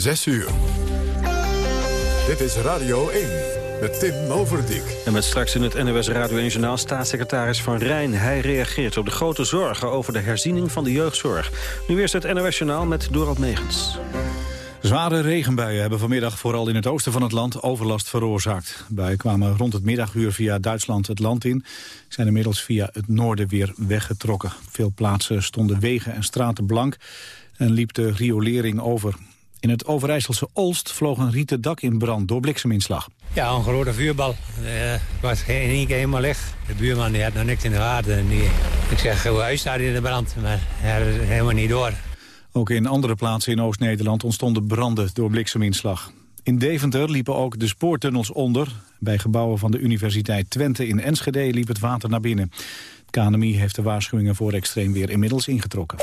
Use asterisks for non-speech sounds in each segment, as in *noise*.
6 uur. Dit is Radio 1 met Tim Overdijk. En met straks in het NOS Radio 1 Journaal staatssecretaris Van Rijn. Hij reageert op de grote zorgen over de herziening van de jeugdzorg. Nu eerst het NOS Journaal met Dorald Megens. Zware regenbuien hebben vanmiddag vooral in het oosten van het land overlast veroorzaakt. Buien kwamen rond het middaguur via Duitsland het land in. Zijn inmiddels via het noorden weer weggetrokken. Veel plaatsen stonden wegen en straten blank en liep de riolering over. In het Overijsselse Olst vloog een rieten dak in brand door blikseminslag. Ja, een grote vuurbal. Het uh, was in één keer helemaal licht. De buurman die had nog niks in de gaten. Die, ik zeg, hoe huis staat in de brand? Maar hij had helemaal niet door. Ook in andere plaatsen in Oost-Nederland ontstonden branden door blikseminslag. In Deventer liepen ook de spoortunnels onder. Bij gebouwen van de Universiteit Twente in Enschede liep het water naar binnen. Het KNMI heeft de waarschuwingen voor extreem weer inmiddels ingetrokken.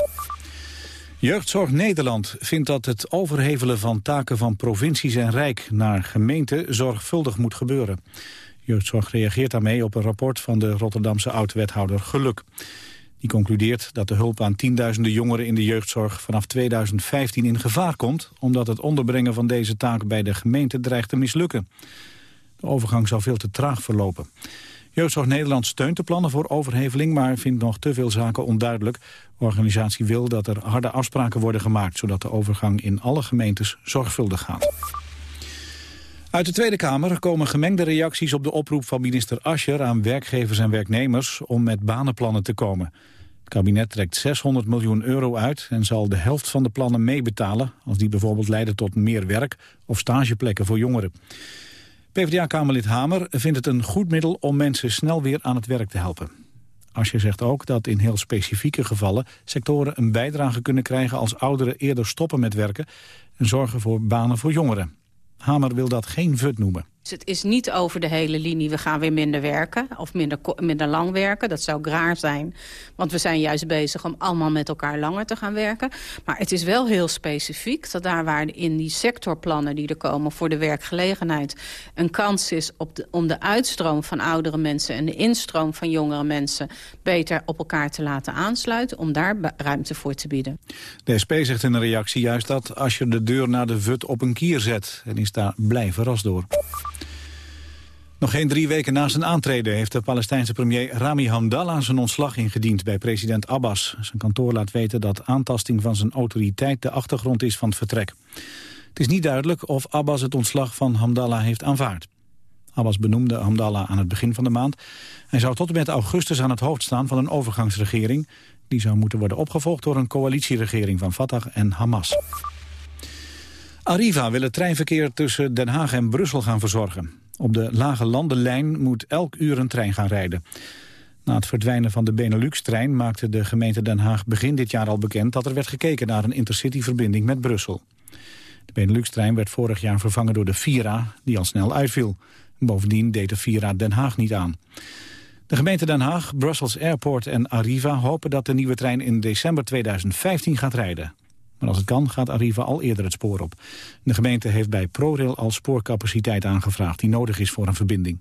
Jeugdzorg Nederland vindt dat het overhevelen van taken van provincies en Rijk naar gemeenten zorgvuldig moet gebeuren. Jeugdzorg reageert daarmee op een rapport van de Rotterdamse oud-wethouder Geluk. Die concludeert dat de hulp aan tienduizenden jongeren in de jeugdzorg vanaf 2015 in gevaar komt, omdat het onderbrengen van deze taak bij de gemeente dreigt te mislukken. De overgang zou veel te traag verlopen. Jeugdzorg Nederland steunt de plannen voor overheveling... maar vindt nog te veel zaken onduidelijk. De organisatie wil dat er harde afspraken worden gemaakt... zodat de overgang in alle gemeentes zorgvuldig gaat. Uit de Tweede Kamer komen gemengde reacties op de oproep van minister Ascher aan werkgevers en werknemers om met banenplannen te komen. Het kabinet trekt 600 miljoen euro uit en zal de helft van de plannen meebetalen als die bijvoorbeeld leiden tot meer werk of stageplekken voor jongeren. PvdA-kamerlid Hamer vindt het een goed middel om mensen snel weer aan het werk te helpen. Asje zegt ook dat in heel specifieke gevallen sectoren een bijdrage kunnen krijgen als ouderen eerder stoppen met werken en zorgen voor banen voor jongeren. Hamer wil dat geen VUT noemen. Dus het is niet over de hele linie, we gaan weer minder werken of minder, minder lang werken. Dat zou graar zijn, want we zijn juist bezig om allemaal met elkaar langer te gaan werken. Maar het is wel heel specifiek dat daar waar in die sectorplannen die er komen voor de werkgelegenheid een kans is op om de uitstroom van oudere mensen en de instroom van jongere mensen beter op elkaar te laten aansluiten, om daar ruimte voor te bieden. De SP zegt in een reactie juist dat als je de deur naar de VUT op een kier zet en is daar blij verrast door. Nog geen drie weken na zijn aantreden heeft de Palestijnse premier Rami Hamdallah zijn ontslag ingediend bij president Abbas. Zijn kantoor laat weten dat aantasting van zijn autoriteit de achtergrond is van het vertrek. Het is niet duidelijk of Abbas het ontslag van Hamdallah heeft aanvaard. Abbas benoemde Hamdallah aan het begin van de maand. Hij zou tot en met augustus aan het hoofd staan van een overgangsregering. Die zou moeten worden opgevolgd door een coalitieregering van Fatah en Hamas. Arriva wil het treinverkeer tussen Den Haag en Brussel gaan verzorgen. Op de lage landenlijn moet elk uur een trein gaan rijden. Na het verdwijnen van de Benelux-trein maakte de gemeente Den Haag begin dit jaar al bekend dat er werd gekeken naar een intercity-verbinding met Brussel. De Benelux-trein werd vorig jaar vervangen door de Vira, die al snel uitviel. Bovendien deed de Vira Den Haag niet aan. De gemeente Den Haag, Brussels Airport en Arriva hopen dat de nieuwe trein in december 2015 gaat rijden. Maar als het kan, gaat Arriva al eerder het spoor op. De gemeente heeft bij ProRail al spoorcapaciteit aangevraagd... die nodig is voor een verbinding.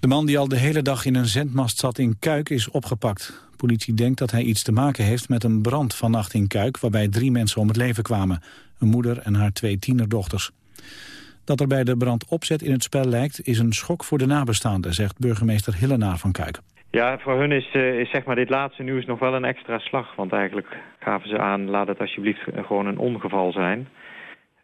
De man die al de hele dag in een zendmast zat in Kuik is opgepakt. politie denkt dat hij iets te maken heeft met een brand vannacht in Kuik... waarbij drie mensen om het leven kwamen. Een moeder en haar twee tienerdochters. Dat er bij de brand opzet in het spel lijkt... is een schok voor de nabestaanden, zegt burgemeester Hillenaar van Kuik. Ja, voor hun is, uh, is zeg maar dit laatste nieuws nog wel een extra slag. Want eigenlijk gaven ze aan, laat het alsjeblieft gewoon een ongeval zijn.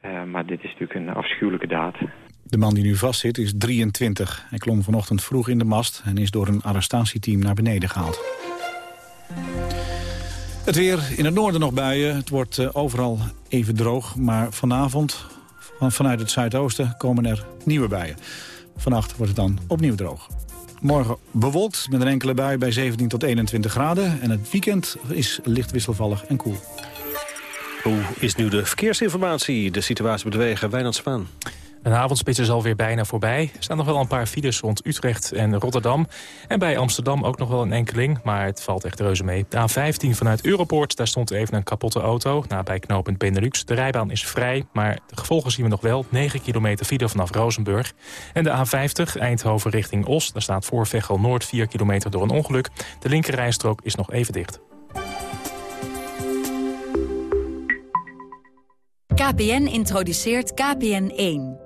Uh, maar dit is natuurlijk een afschuwelijke daad. De man die nu vastzit is 23. Hij klom vanochtend vroeg in de mast en is door een arrestatieteam naar beneden gehaald. Het weer in het noorden nog buien. Het wordt uh, overal even droog, maar vanavond van, vanuit het zuidoosten komen er nieuwe buien. Vannacht wordt het dan opnieuw droog. Morgen bewolkt met een enkele bui bij 17 tot 21 graden. En het weekend is licht wisselvallig en koel. Hoe is nu de verkeersinformatie, de situatie bedwegen? Wijnand Spaan. Een avondspits is alweer bijna voorbij. Er staan nog wel een paar files rond Utrecht en Rotterdam. En bij Amsterdam ook nog wel een enkeling, maar het valt echt reuze mee. De A15 vanuit Europoort, daar stond even een kapotte auto... Na bij knooppunt Benelux. De rijbaan is vrij, maar de gevolgen zien we nog wel. 9 kilometer file vanaf Rozenburg. En de A50 Eindhoven richting Os, daar staat voor Veghel Noord 4 kilometer door een ongeluk. De linkerrijstrook is nog even dicht. KPN introduceert KPN1.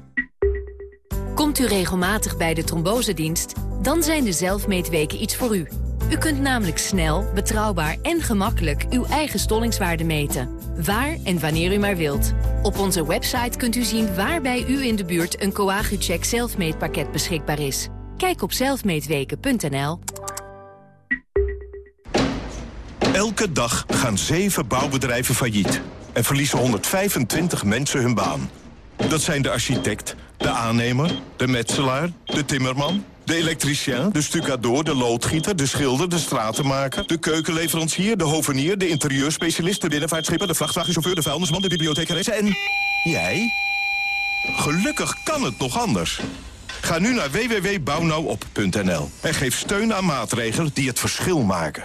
Komt u regelmatig bij de trombosedienst? Dan zijn de zelfmeetweken iets voor u. U kunt namelijk snel, betrouwbaar en gemakkelijk uw eigen stollingswaarde meten. Waar en wanneer u maar wilt. Op onze website kunt u zien waar bij u in de buurt een Coagucheck zelfmeetpakket beschikbaar is. Kijk op zelfmeetweken.nl. Elke dag gaan zeven bouwbedrijven failliet en verliezen 125 mensen hun baan. Dat zijn de architect, de aannemer, de metselaar, de timmerman, de elektricien, de stucador, de loodgieter, de schilder, de stratenmaker... de keukenleverancier, de hovenier, de interieurspecialist... de binnenvaartschipper, de vrachtwagenchauffeur, de vuilnisman, de bibliothecaresse en... jij? Gelukkig kan het nog anders. Ga nu naar www.bouwnauwop.nl en geef steun aan maatregelen die het verschil maken.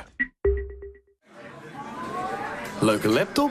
Leuke laptop?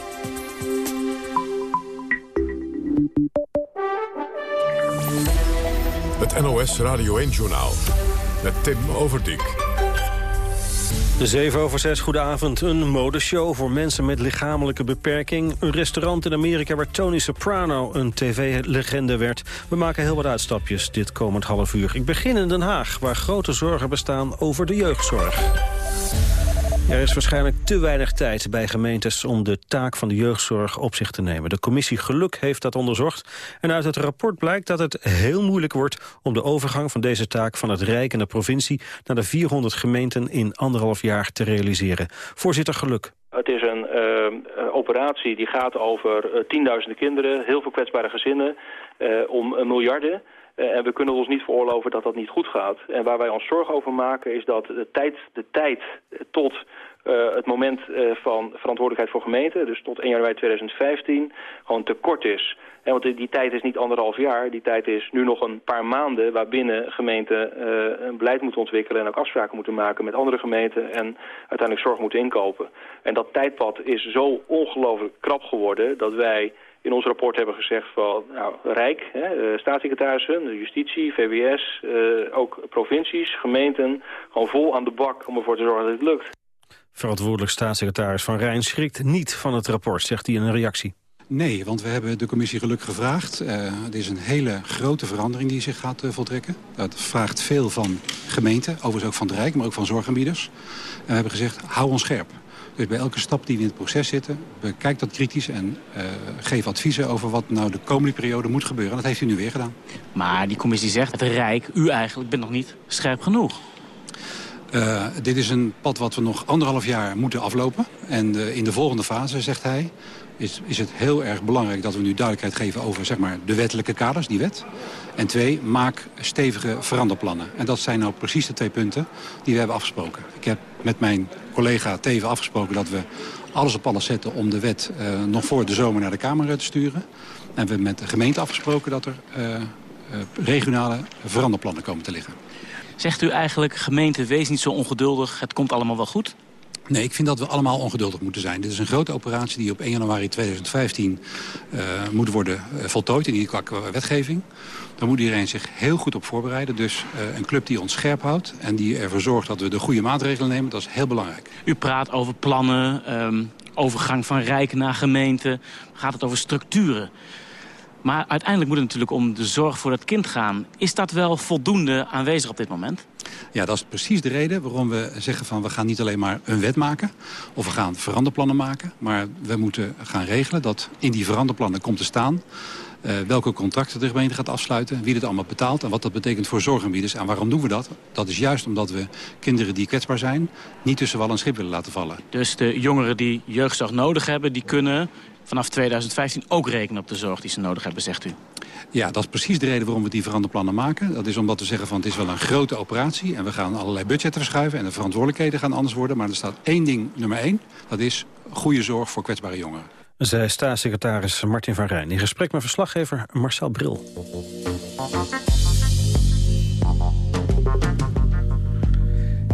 Het NOS Radio 1-journaal met Tim Overdijk. De 7 over 6, goedenavond. Een modeshow voor mensen met lichamelijke beperking. Een restaurant in Amerika waar Tony Soprano een tv-legende werd. We maken heel wat uitstapjes dit komend half uur. Ik begin in Den Haag, waar grote zorgen bestaan over de jeugdzorg. Er is waarschijnlijk te weinig tijd bij gemeentes om de taak van de jeugdzorg op zich te nemen. De commissie Geluk heeft dat onderzocht. En uit het rapport blijkt dat het heel moeilijk wordt om de overgang van deze taak van het Rijk en de provincie naar de 400 gemeenten in anderhalf jaar te realiseren. Voorzitter Geluk. Het is een uh, operatie die gaat over uh, tienduizenden kinderen, heel veel kwetsbare gezinnen, uh, om miljarden. En we kunnen ons niet veroorloven dat dat niet goed gaat. En waar wij ons zorgen over maken is dat de tijd, de tijd tot uh, het moment van verantwoordelijkheid voor gemeenten, dus tot 1 januari 2015, gewoon te kort is. En want die, tijd is niet anderhalf jaar, die tijd is nu nog een paar maanden waarbinnen gemeenten een beleid moeten ontwikkelen en ook afspraken moeten maken met andere gemeenten en uiteindelijk zorg moeten inkopen. En dat tijdpad is zo ongelooflijk krap geworden dat wij in ons rapport hebben gezegd van nou, Rijk, hè, staatssecretarissen, justitie, VWS, ook provincies, gemeenten, gewoon vol aan de bak om ervoor te zorgen dat het lukt. Verantwoordelijk staatssecretaris Van Rijn schrikt niet van het rapport, zegt hij in een reactie. Nee, want we hebben de commissie Geluk gevraagd. Uh, het is een hele grote verandering die zich gaat uh, voltrekken. Dat vraagt veel van gemeenten, overigens ook van het Rijk, maar ook van zorgaanbieders. En we hebben gezegd, hou ons scherp. Dus bij elke stap die we in het proces zitten, bekijk dat kritisch... en uh, geef adviezen over wat nou de komende periode moet gebeuren. En dat heeft u nu weer gedaan. Maar die commissie zegt, het Rijk, u eigenlijk bent nog niet scherp genoeg. Uh, dit is een pad wat we nog anderhalf jaar moeten aflopen. En uh, in de volgende fase, zegt hij, is, is het heel erg belangrijk dat we nu duidelijkheid geven over zeg maar, de wettelijke kaders, die wet. En twee, maak stevige veranderplannen. En dat zijn nou precies de twee punten die we hebben afgesproken. Ik heb met mijn collega Teven afgesproken dat we alles op alles zetten om de wet uh, nog voor de zomer naar de Kamer te sturen. En we hebben met de gemeente afgesproken dat er regionale veranderplannen komen te liggen. Zegt u eigenlijk, gemeente, wees niet zo ongeduldig, het komt allemaal wel goed? Nee, ik vind dat we allemaal ongeduldig moeten zijn. Dit is een grote operatie die op 1 januari 2015 uh, moet worden uh, voltooid in die wetgeving. Daar moet iedereen zich heel goed op voorbereiden. Dus uh, een club die ons scherp houdt en die ervoor zorgt dat we de goede maatregelen nemen, dat is heel belangrijk. U praat over plannen, um, overgang van rijk naar gemeente. Gaat het over structuren? Maar uiteindelijk moet het natuurlijk om de zorg voor het kind gaan. Is dat wel voldoende aanwezig op dit moment? Ja, dat is precies de reden waarom we zeggen van we gaan niet alleen maar een wet maken. Of we gaan veranderplannen maken. Maar we moeten gaan regelen dat in die veranderplannen komt te staan Uh, welke contracten de gemeente gaat afsluiten, wie dit allemaal betaalt... en wat dat betekent voor zorgaanbieders. En waarom doen we dat? Dat is juist omdat we kinderen die kwetsbaar zijn... niet tussen wal en schip willen laten vallen. Dus de jongeren die jeugdzorg nodig hebben... die kunnen vanaf 2015 ook rekenen op de zorg die ze nodig hebben, zegt u? Ja, dat is precies de reden waarom we die veranderplannen maken. Dat is omdat we zeggen van het is wel een grote operatie... en we gaan allerlei budgetten verschuiven en de verantwoordelijkheden gaan anders worden. Maar er staat één ding, nummer één, dat is goede zorg voor kwetsbare jongeren. Zij staatssecretaris Martin van Rijn in gesprek met verslaggever Marcel Bril.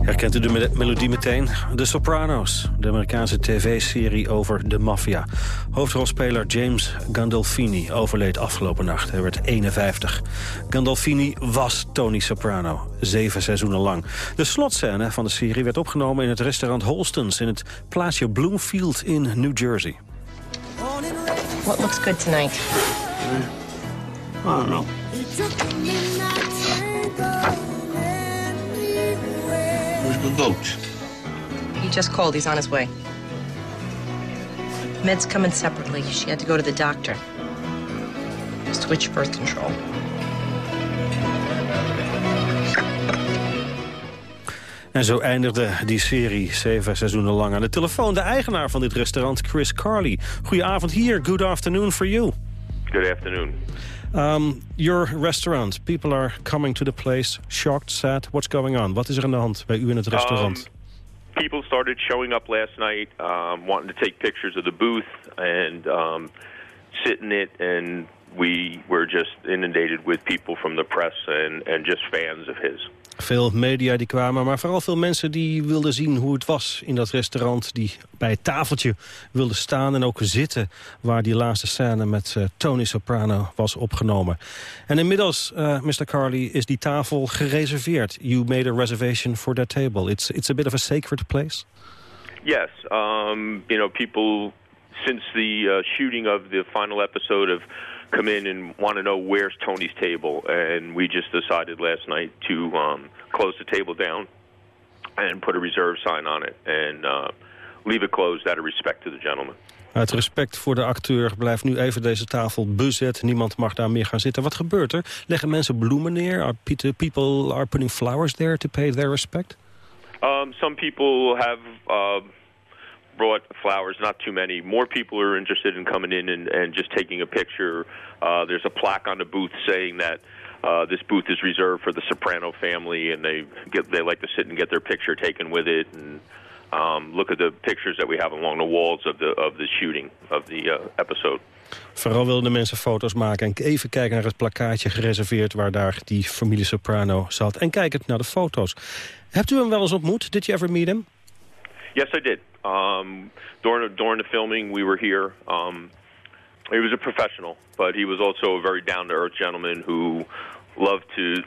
Herkent u de melodie meteen? The Sopranos, de Amerikaanse tv-serie over de maffia. Hoofdrolspeler James Gandolfini overleed afgelopen nacht. Hij werd 51. Gandolfini was Tony Soprano, zeven seizoenen lang. De slotscène van de serie werd opgenomen in het restaurant Holstons... in het plaatsje Bloomfield in New Jersey. What looks good tonight? I don't know. The goat? He just called. He's on his way. Med's coming separately. She had to go to the doctor. Switch birth control. En zo eindigde die serie zeven seizoenen lang aan de telefoon. De eigenaar van dit restaurant, Chris Carley. Goedenavond hier. Good afternoon for you. Good afternoon. Um, your restaurant, people are coming to the place, shocked, sad. What's going on? Wat is er aan de hand bij u in het restaurant? Um, people started showing up last night, um, wanting to take pictures of the booth and um, sit in it. And we were just inundated with people from the press and, and just fans of his. Veel media die kwamen, maar vooral veel mensen die wilden zien hoe het was in dat restaurant. Die bij het tafeltje wilden staan en ook zitten waar die laatste scène met uh, Tony Soprano was opgenomen. En inmiddels, uh, Mr. Carley, is die tafel gereserveerd. You made a reservation for that table. It's, it's a bit of a sacred place. Yes, um, you know, people since the uh, shooting of the final episode of come in and want to know where's Tony's table, and we just decided last night to um, close the table down and put a reserve sign on it and uh, leave it closed out of respect to the gentleman. Uit respect voor de acteur blijft nu even deze tafel bezet. Niemand mag daar meer gaan zitten. Wat gebeurt er? Leggen mensen bloemen neer? Are people are putting flowers there to pay their respect? Um, some people have uh, brought flowers, not too many. More people are interested in coming in and, and just taking a picture. Uh, there's a plaque on the booth saying that uh, this booth is reserved for the Soprano family, and they get they like to sit and get their picture taken with it and um, look at the pictures that we have along the walls of the of the shooting of the uh, episode. Vooral wilden mensen foto's maken en even kijken naar het plakkaatje gereserveerd... waar daar die familie Soprano zat. En kijken naar de foto's. Hebt u hem wel eens ontmoet? Did you ever meet him? Yes, I did. Um, during during the filming, we were here. Um, he was a professional, but he was also a very down to earth gentleman who loved to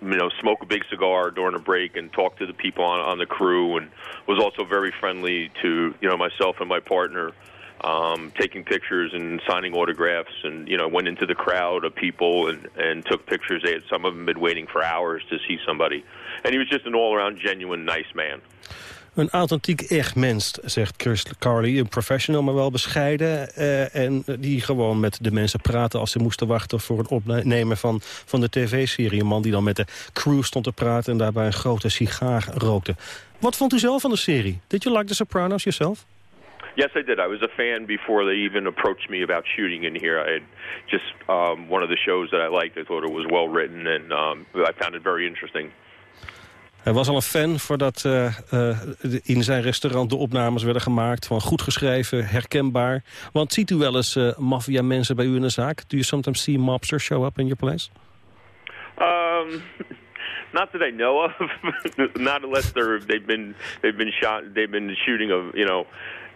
you know smoke a big cigar during a break and talk to the people on, on the crew and was also very friendly to you know myself and my partner um, taking pictures and signing autographs and you know went into the crowd of people and and took pictures they had some of them been waiting for hours to see somebody and he was just an all around genuine nice man Een authentiek echt mens, zegt Chris Carley. Een professional, maar wel bescheiden. Uh, en die gewoon met de mensen praten als ze moesten wachten... voor het opnemen van, van de tv-serie. Een man die dan met de crew stond te praten... en daarbij een grote sigaar rookte. Wat vond u zelf van de serie? Did you like The Sopranos yourself? Yes, I did. I was a fan before they even approached me about shooting in here. I had just um, one of the shows that I liked. I thought it was well written, and um, I found it very interesting. Hij was al een fan voordat uh, uh, in zijn restaurant de opnames werden gemaakt. Van goed geschreven, herkenbaar. Want ziet u wel eens uh, maffia mensen bij u in de zaak? Do you sometimes see mobsters show up in your place? Um, *laughs* not that I know of. *laughs* not unless they're, they've been they've been shot. They've been shooting of you know.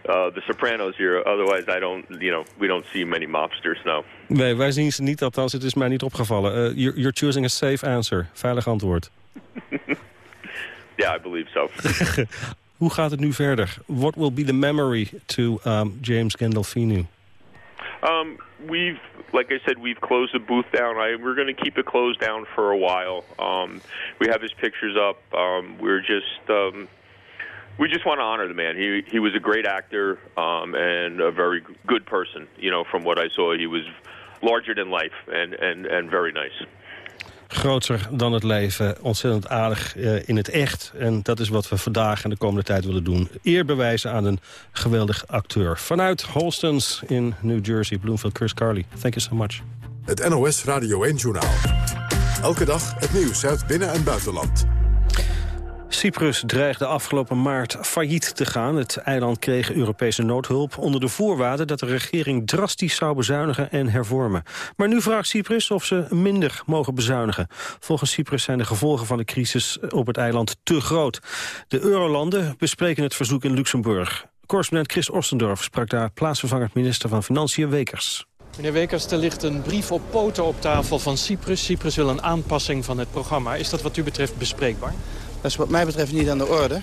Uh, the Sopranos here. Otherwise, I don't, you know, we don't see many mobsters, no. Nee, wij zien ze niet, althans het is mij niet opgevallen. Uh, you're, you're choosing a safe answer, veilig antwoord. *laughs* Yeah, I believe so. *laughs* Hoe gaat het nu verder? What will be the memory to um, James Gandolfini? Um, we've, like I said, we've closed the booth down. I, we're going to keep it closed down for a while. Um, we have his pictures up. Um, we're just, um, we just want to honor the man. He he was a great actor um, and a very good person. You know, from what I saw, he was larger than life and, and, and very nice. Groter dan het leven, ontzettend aardig uh, in het echt. En dat is wat we vandaag en de komende tijd willen doen. Eer bewijzen aan een geweldig acteur. Vanuit Holstons in New Jersey, Bloomfield, Chris Carly. Thank you so much. Het NOS Radio 1-journaal. Elke dag het nieuws uit binnen- en buitenland. Cyprus dreigde afgelopen maart failliet te gaan. Het eiland kreeg Europese noodhulp onder de voorwaarde dat de regering drastisch zou bezuinigen en hervormen. Maar nu vraagt Cyprus of ze minder mogen bezuinigen. Volgens Cyprus zijn de gevolgen van de crisis op het eiland te groot. De eurolanden bespreken het verzoek in Luxemburg. Correspondent Chris Ostendorf sprak daar plaatsvervangend minister van Financiën Wekers. Meneer Wekers, er ligt een brief op poten op tafel van Cyprus. Cyprus wil een aanpassing van het programma. Is dat wat u betreft bespreekbaar? Dat is wat mij betreft niet aan de orde. Uh,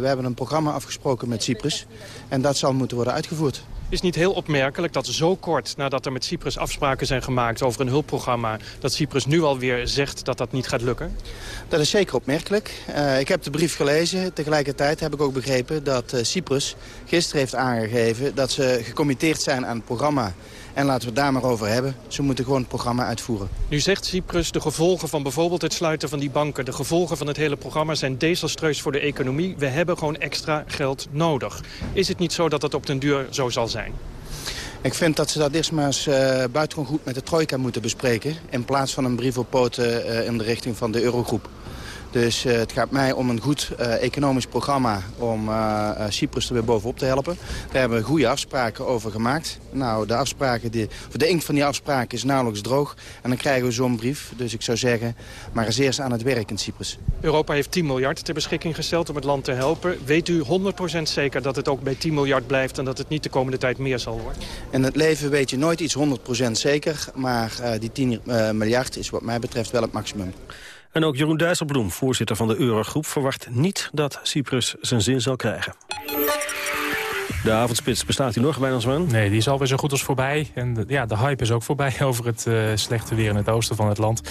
we hebben een programma afgesproken met Cyprus. En dat zal moeten worden uitgevoerd. Het is niet heel opmerkelijk dat zo kort nadat er met Cyprus afspraken zijn gemaakt over een hulpprogramma... dat Cyprus nu alweer zegt dat dat niet gaat lukken? Dat is zeker opmerkelijk. Uh, ik heb de brief gelezen. Tegelijkertijd heb ik ook begrepen dat uh, Cyprus gisteren heeft aangegeven... dat ze gecommitteerd zijn aan het programma en laten we het daar maar over hebben. Ze moeten gewoon het programma uitvoeren. Nu zegt Cyprus de gevolgen van bijvoorbeeld het sluiten van die banken... de gevolgen van het hele programma zijn desastreus voor de economie. We hebben gewoon extra geld nodig. Is het niet zo dat dat op den duur zo zal zijn? Ik vind dat ze dat eerst maar eens uh, buitengewoon goed met de trojka moeten bespreken... in plaats van een brief op poten uh, in de richting van de eurogroep. Dus uh, het gaat mij om een goed uh, economisch programma om uh, Cyprus er weer bovenop te helpen. Daar hebben we goede afspraken over gemaakt. Nou, de, afspraken die, of de inkt van die afspraken is nauwelijks droog. En dan krijgen we zo'n brief. Dus ik zou zeggen, maar eens eerst aan het werk in Cyprus. Europa heeft 10 miljard ter beschikking gesteld om het land te helpen. Weet u 100% zeker dat het ook bij 10 miljard blijft... en dat het niet de komende tijd meer zal worden? In het leven weet je nooit iets 100% zeker. Maar die 10 miljard is wat mij betreft wel het maximum. En ook Jeroen Dijsselbloem, voorzitter van de Eurogroep... verwacht niet dat Cyprus zijn zin zal krijgen. De avondspits bestaat hier nog bij ons man? Nee, die is alweer zo goed als voorbij. En de, ja, de hype is ook voorbij *laughs* over het uh, slechte weer in het oosten van het land.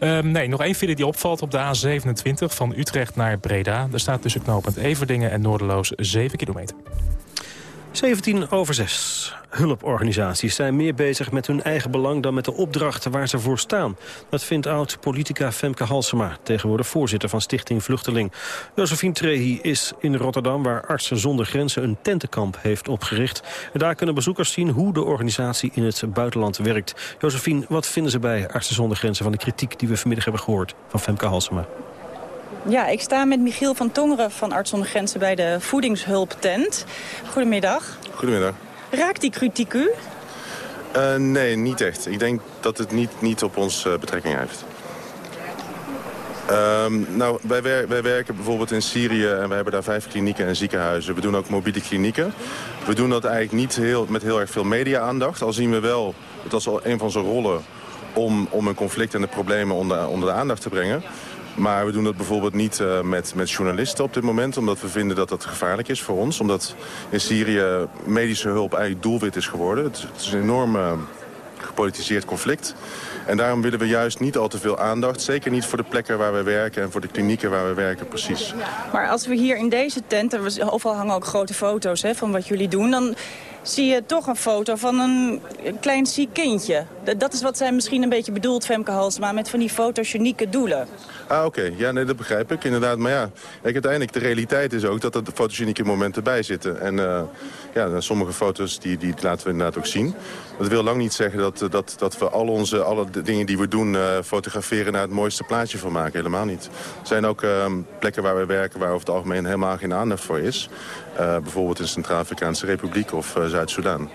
Um, nee, nog één file die opvalt op de A27 van Utrecht naar Breda. Er staat tussen knooppunt Everdingen en Noorderloos 7 kilometer. 17 over 6. Hulporganisaties zijn meer bezig met hun eigen belang... dan met de opdrachten waar ze voor staan. Dat vindt oud-politica Femke Halsema... tegenwoordig voorzitter van Stichting Vluchteling. Josephine Trehi is in Rotterdam... waar Artsen zonder Grenzen een tentenkamp heeft opgericht. En daar kunnen bezoekers zien hoe de organisatie in het buitenland werkt. Josephine, wat vinden ze bij Artsen zonder Grenzen... van de kritiek die we vanmiddag hebben gehoord van Femke Halsema? Ja, ik sta met Michiel van Tongeren van Arts zonder Grenzen bij de voedingshulptent. Goedemiddag. Goedemiddag. Raakt die kritiek u? Uh, nee, niet echt. Ik denk dat het niet, niet op ons uh, betrekking heeft. Um, nou, wij, wer wij, werken bijvoorbeeld in Syrië en we hebben daar vijf klinieken en ziekenhuizen. We doen ook mobiele klinieken. We doen dat eigenlijk niet heel, met heel erg veel media-aandacht. Al zien we wel, dat is al een van zijn rollen, om, om een conflict en de problemen onder, onder de aandacht te brengen. Maar we doen dat bijvoorbeeld niet uh, met, met journalisten op dit moment... omdat we vinden dat dat gevaarlijk is voor ons. Omdat in Syrië medische hulp eigenlijk doelwit is geworden. Het, is een enorm uh, gepolitiseerd conflict. En daarom willen we juist niet al te veel aandacht. Zeker niet voor de plekken waar we werken en voor de klinieken waar we werken, precies. Maar als we hier in deze tent, en overal hangen ook grote foto's hè, van wat jullie doen... dan zie je toch een foto van een klein ziek kindje. Dat is wat zij misschien een beetje bedoelt, Femke Halsema... met van die fotogenieke doelen. Ah, oké. Ja, nee, dat begrijp ik inderdaad. Maar ja, uiteindelijk de realiteit is ook dat er fotogenieke momenten bij zitten. En uh, ja, sommige foto's die, die laten we inderdaad ook zien. Dat wil lang niet zeggen dat, dat, dat we al onze, alle dingen die we doen... Uh, fotograferen naar het mooiste plaatje van maken. Helemaal niet. Er zijn ook uh, plekken waar we werken waar over het algemeen helemaal geen aandacht voor is. Uh, bijvoorbeeld in de Centraal-Afrikaanse Republiek of uh, Zuid-Soedan.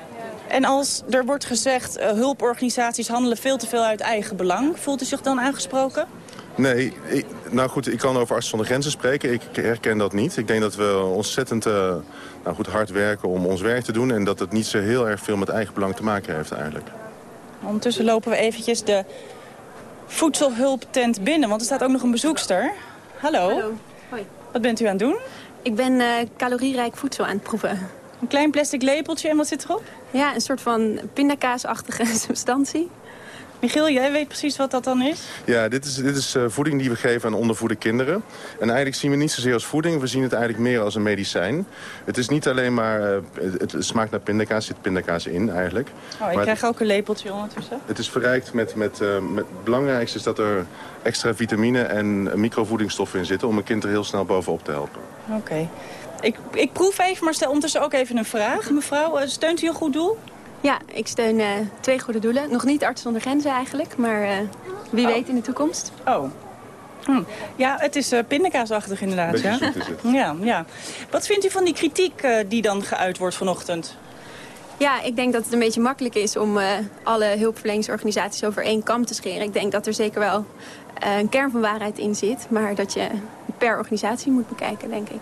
En als er wordt gezegd, uh, hulporganisaties handelen veel te veel uit eigen belang... voelt u zich dan aangesproken? Nee, ik, nou goed, ik kan over Arts zonder Grenzen spreken. Ik herken dat niet. Ik denk dat we ontzettend uh, nou goed, hard werken om ons werk te doen... en dat het niet zo heel erg veel met eigen belang te maken heeft eigenlijk. Ondertussen lopen we eventjes de voedselhulptent binnen, want er staat ook nog een bezoekster. Hallo. Hallo. Hoi. Wat bent u aan het doen? Ik ben uh, calorierijk voedsel aan het proeven. Een klein plastic lepeltje en wat zit erop? Ja, een soort van pindakaasachtige *laughs* substantie. Michiel, jij weet precies wat dat dan is? Ja, dit is, dit is uh, voeding die we geven aan ondervoede kinderen. En eigenlijk zien we niet zozeer als voeding, we zien het eigenlijk meer als een medicijn. Het is niet alleen maar, uh, het, het, smaakt naar pindakaas, zit pindakaas in eigenlijk. Oh, ik maar krijg ook een lepeltje ondertussen. Het is verrijkt met, met, uh, met, het belangrijkste is dat er extra vitamine en microvoedingsstoffen in zitten... om een kind er heel snel bovenop te helpen. Oké. Okay. Ik, ik proef even, maar stel ondertussen ook even een vraag. Mevrouw, steunt u een goed doel? Ja, ik steun uh, twee goede doelen. Nog niet Arts zonder Grenzen eigenlijk, maar uh, wie oh. weet in de toekomst. Oh. Hm. Ja, het is uh, pindakaasachtig inderdaad. Beetje ja? zoet is het. *laughs* Ja, ja. Wat vindt u van die kritiek die dan geuit wordt vanochtend? Ja, ik denk dat het een beetje makkelijk is om alle hulpverleningsorganisaties over één kam te scheren. Ik denk dat er zeker wel een kern van waarheid in zit, maar dat je per organisatie moet bekijken, denk ik.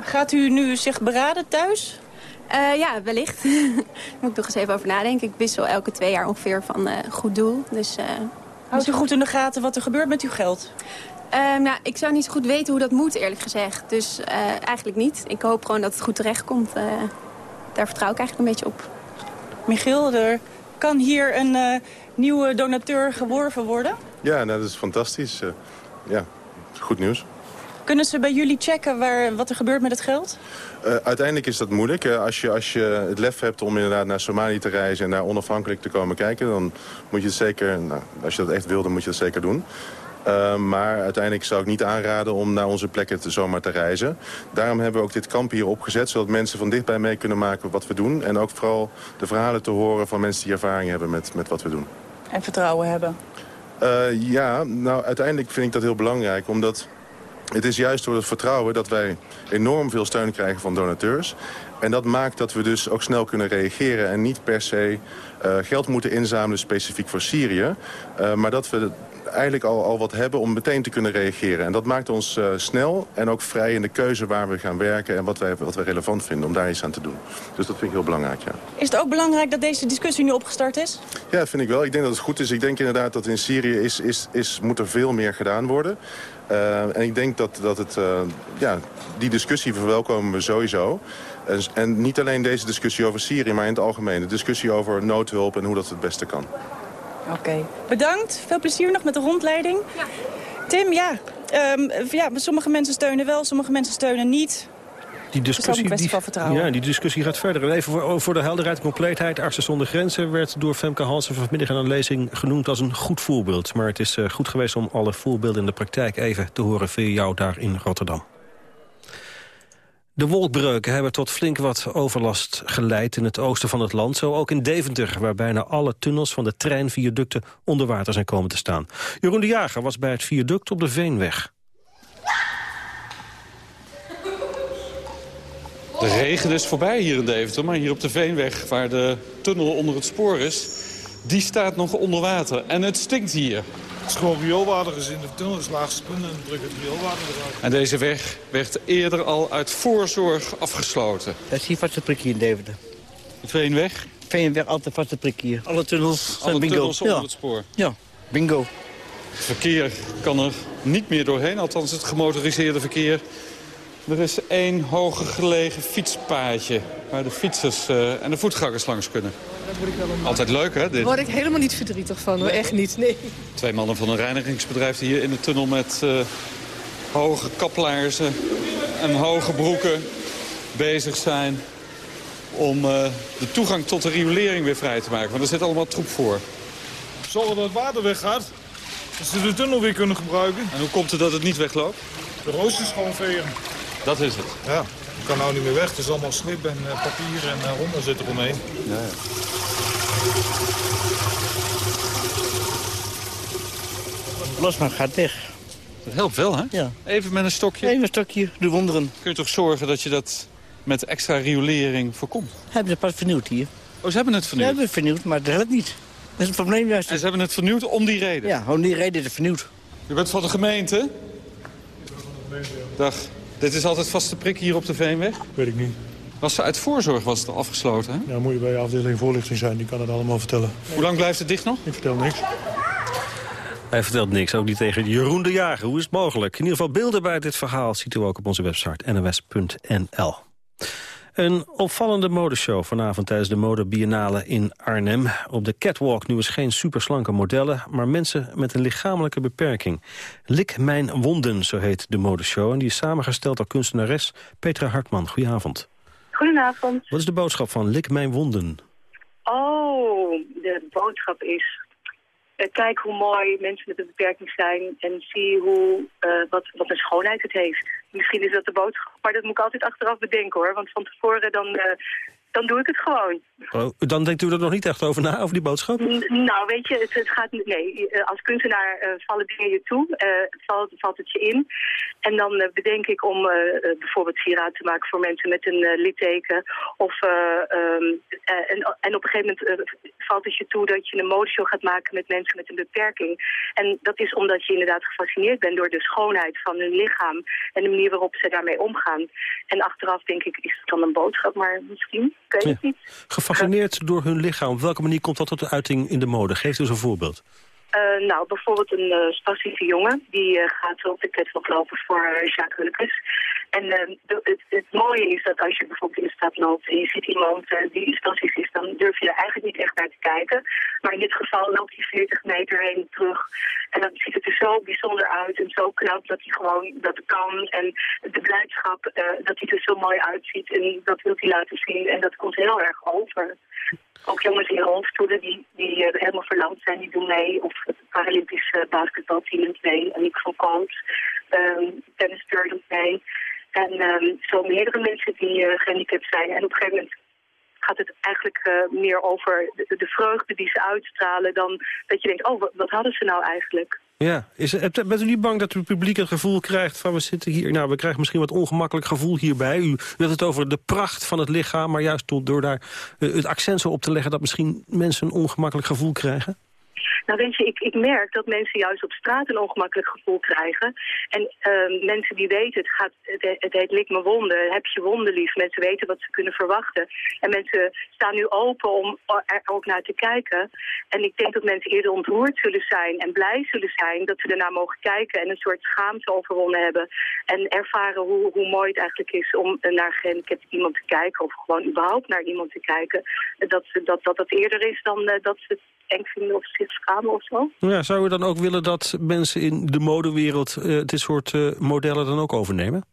Gaat u nu zich beraden thuis? Uh, ja, wellicht. *laughs* Daar moet ik nog eens even over nadenken. Ik wissel elke twee jaar ongeveer van uh, goed doel. Dus, uh, Houdt u goed in de gaten wat er gebeurt met uw geld? nou, ik zou niet zo goed weten hoe dat moet, eerlijk gezegd. Dus eigenlijk niet. Ik hoop gewoon dat het goed terechtkomt. daar vertrouw ik eigenlijk een beetje op. Michiel, er kan hier een nieuwe donateur geworven worden? Ja, nou, dat is fantastisch. ja, goed nieuws. Kunnen ze bij jullie checken waar, wat er gebeurt met het geld? Uh, uiteindelijk is dat moeilijk. Uh, als, je, als je het lef hebt om inderdaad naar Somalië te reizen... en daar onafhankelijk te komen kijken... dan moet je het zeker, nou, als je dat echt wil, dan moet je dat zeker doen. Uh, maar uiteindelijk zou ik niet aanraden om naar onze plekken te, zomaar te reizen. Daarom hebben we ook dit kamp hier opgezet... zodat mensen van dichtbij mee kunnen maken wat we doen. En ook vooral de verhalen te horen van mensen die ervaring hebben met, met wat we doen. En vertrouwen hebben? ja, nou uiteindelijk vind ik dat heel belangrijk. Omdat het is juist door het vertrouwen dat wij enorm veel steun krijgen van donateurs. En dat maakt dat we dus ook snel kunnen reageren... en niet per se uh, geld moeten inzamelen specifiek voor Syrië. Uh, maar dat we eigenlijk al, al wat hebben om meteen te kunnen reageren. En dat maakt ons uh, snel en ook vrij in de keuze waar we gaan werken... en wat wij, wat wij relevant vinden om daar iets aan te doen. Dus dat vind ik heel belangrijk, ja. Is het ook belangrijk dat deze discussie nu opgestart is? Ja, dat vind ik wel. Ik denk dat het goed is. Ik denk inderdaad dat in Syrië is, is, is, moet er veel meer gedaan worden. Uh, en ik denk dat, dat het, uh, ja, die discussie verwelkomen we sowieso. En, en, niet alleen deze discussie over Syrië, maar in het algemeen. De discussie over noodhulp en hoe dat het beste kan. Oké, okay. bedankt. Veel plezier nog met de rondleiding. Ja. Tim, ja, um, ja, sommige mensen steunen wel, sommige mensen steunen niet. Die discussie, die, ja, die discussie gaat verder. En even voor, voor, de helderheid en compleetheid. Artsen zonder Grenzen werd door Femke Hansen vanmiddag in een lezing genoemd als een goed voorbeeld. Maar het is uh, goed geweest om alle voorbeelden in de praktijk even te horen via jou daar in Rotterdam. De wolkbreuken hebben tot flink wat overlast geleid in het oosten van het land. Zo ook in Deventer, waar bijna alle tunnels van de treinviaducten onder water zijn komen te staan. Jeroen de Jager was bij het viaduct op de Veenweg. De regen is voorbij hier in Deventer, maar hier op de Veenweg... waar de tunnel onder het spoor is, die staat nog onder water. En het stinkt hier. Het is gewoon rioolwater is in de tunnel, is laagste punt en druk het rioolwater eruit. En deze weg werd eerder al uit voorzorg afgesloten. Dat is hier vaste prik hier in Deventer. De Veenweg? Veenweg, altijd vaste prik hier. Alle tunnels zijn Alle bingo. tunnels onder ja. het spoor? Ja, bingo. Het verkeer kan er niet meer doorheen, althans het gemotoriseerde verkeer. Er is één hoger gelegen fietspaadje waar de fietsers uh, en de voetgangers langs kunnen. Altijd leuk, hè? Dit? Daar word ik helemaal niet verdrietig van, hoor. echt niet. Nee. Twee mannen van een reinigingsbedrijf die hier in de tunnel met uh, hoge kaplaarzen en hoge broeken bezig zijn om uh, de toegang tot de riolering weer vrij te maken. Want er zit allemaal troep voor. Zorgen dat het water weggaat, dat ze de tunnel weer kunnen gebruiken. En hoe komt het dat het niet wegloopt? De roosters gewoon vegen. Dat is het? Ja, het kan nou niet meer weg. Het is allemaal slip en uh, papier en uh, honden zitten eromheen. Ja, ja. Los maar, gaat weg. Dat helpt wel, hè? Ja. Even met een stokje? Even een stokje, de wonderen. Kun je toch zorgen dat je dat met extra riolering voorkomt? Hebben ze pas vernieuwd hier. Oh, ze hebben het vernieuwd? Ja, hebben het vernieuwd, maar dat helpt niet. Dat is het probleem juist. En ze hebben het vernieuwd om die reden? Ja, om die reden is het vernieuwd. U bent van de gemeente? Dag. Dit is altijd vaste prik hier op de Veenweg? Weet ik niet. Was ze uit voorzorg was het afgesloten, hè? Ja, moet je bij de afdeling voorlichting zijn. Die kan het allemaal vertellen. Hoe lang blijft het dicht nog? Ik vertel niks. Hij vertelt niks, ook niet tegen Jeroen de Jager. Hoe is het mogelijk? In ieder geval beelden bij dit verhaal ziet u ook op onze website nws.nl. Een opvallende modeshow vanavond tijdens de Mode Biennale in Arnhem. Op de catwalk nu eens geen superslanke modellen... maar mensen met een lichamelijke beperking. Lik mijn wonden, zo heet de modeshow. En die is samengesteld door kunstenares Petra Hartman. Goedenavond. Goedenavond. Wat is de boodschap van Lik mijn wonden? Oh, de boodschap is... eh, kijk hoe mooi mensen met een beperking zijn en zie hoe, eh, wat, wat een schoonheid het heeft. Misschien is dat de boodschap, maar dat moet ik altijd achteraf bedenken hoor. Want van tevoren dan, eh, dan doe ik het gewoon. Oh, dan denkt u er nog niet echt over na, over die boodschap? N- Nou, weet je, het, het gaat niet. Nee, eh, als kunstenaar eh, vallen dingen je toe, eh, valt, valt het je in. En dan bedenk ik om bijvoorbeeld sieraad te maken voor mensen met een litteken. Of, eh, ehm, eh, en, en op een gegeven moment valt het je toe dat je een modeshow gaat maken met mensen met een beperking. En dat is omdat je inderdaad gefascineerd bent door de schoonheid van hun lichaam en de manier waarop ze daarmee omgaan. En achteraf denk ik, is het dan een boodschap, maar misschien, Gefascineerd door hun lichaam. Op welke manier komt dat tot uiting in de mode? Geef dus een voorbeeld. Eh, nou, bijvoorbeeld een uh, jongen. Die uh, gaat op de catwalk lopen voor Jacques Willekes. En het, het, mooie is dat als je bijvoorbeeld in de stad loopt en je ziet iemand die spastisch is, dan durf je er eigenlijk niet echt naar te kijken. Maar in dit geval loopt hij 40 meter heen terug. En dan ziet het er zo bijzonder uit en zo knap dat hij gewoon dat kan. En de blijdschap dat hij er zo mooi uitziet en dat wil hij laten zien. En dat komt heel erg over. Ook jongens in rolstoelen die, die uh, helemaal verlamd zijn, die doen mee. Of het Paralympisch uh, basketbalteam doet mee. Aniek van Kools, um, tennisster doet mee. En um, zo meerdere mensen die uh, gehandicapt zijn. En op een gegeven moment gaat het eigenlijk uh, meer over de, de, vreugde die ze uitstralen... dan dat je denkt, oh, wat, wat hadden ze nou eigenlijk? Ja, is, bent u niet bang dat het publiek het gevoel krijgt van we zitten hier... nou, we krijgen misschien wat ongemakkelijk gevoel hierbij. U had het over de pracht van het lichaam, maar juist door daar uh, het accent zo op te leggen... dat misschien mensen een ongemakkelijk gevoel krijgen? Nou weet je, ik, ik merk dat mensen juist op straat een ongemakkelijk gevoel krijgen. En uh, mensen die weten, het, gaat, het, het heet lik me wonden, heb je wonden lief. Mensen weten wat ze kunnen verwachten. En mensen staan nu open om er ook naar te kijken. En ik denk dat mensen eerder ontroerd zullen zijn en blij zullen zijn dat ze ernaar mogen kijken. En een soort schaamte overwonnen hebben. En ervaren hoe, hoe mooi het eigenlijk is om naar gehandicapt iemand te kijken. Of gewoon überhaupt naar iemand te kijken. Dat dat, dat, dat eerder is dan uh, dat ze eng vinden of schamen of zo. Ja, zou je dan ook willen dat mensen in de modewereld uh, dit soort uh, modellen dan ook overnemen?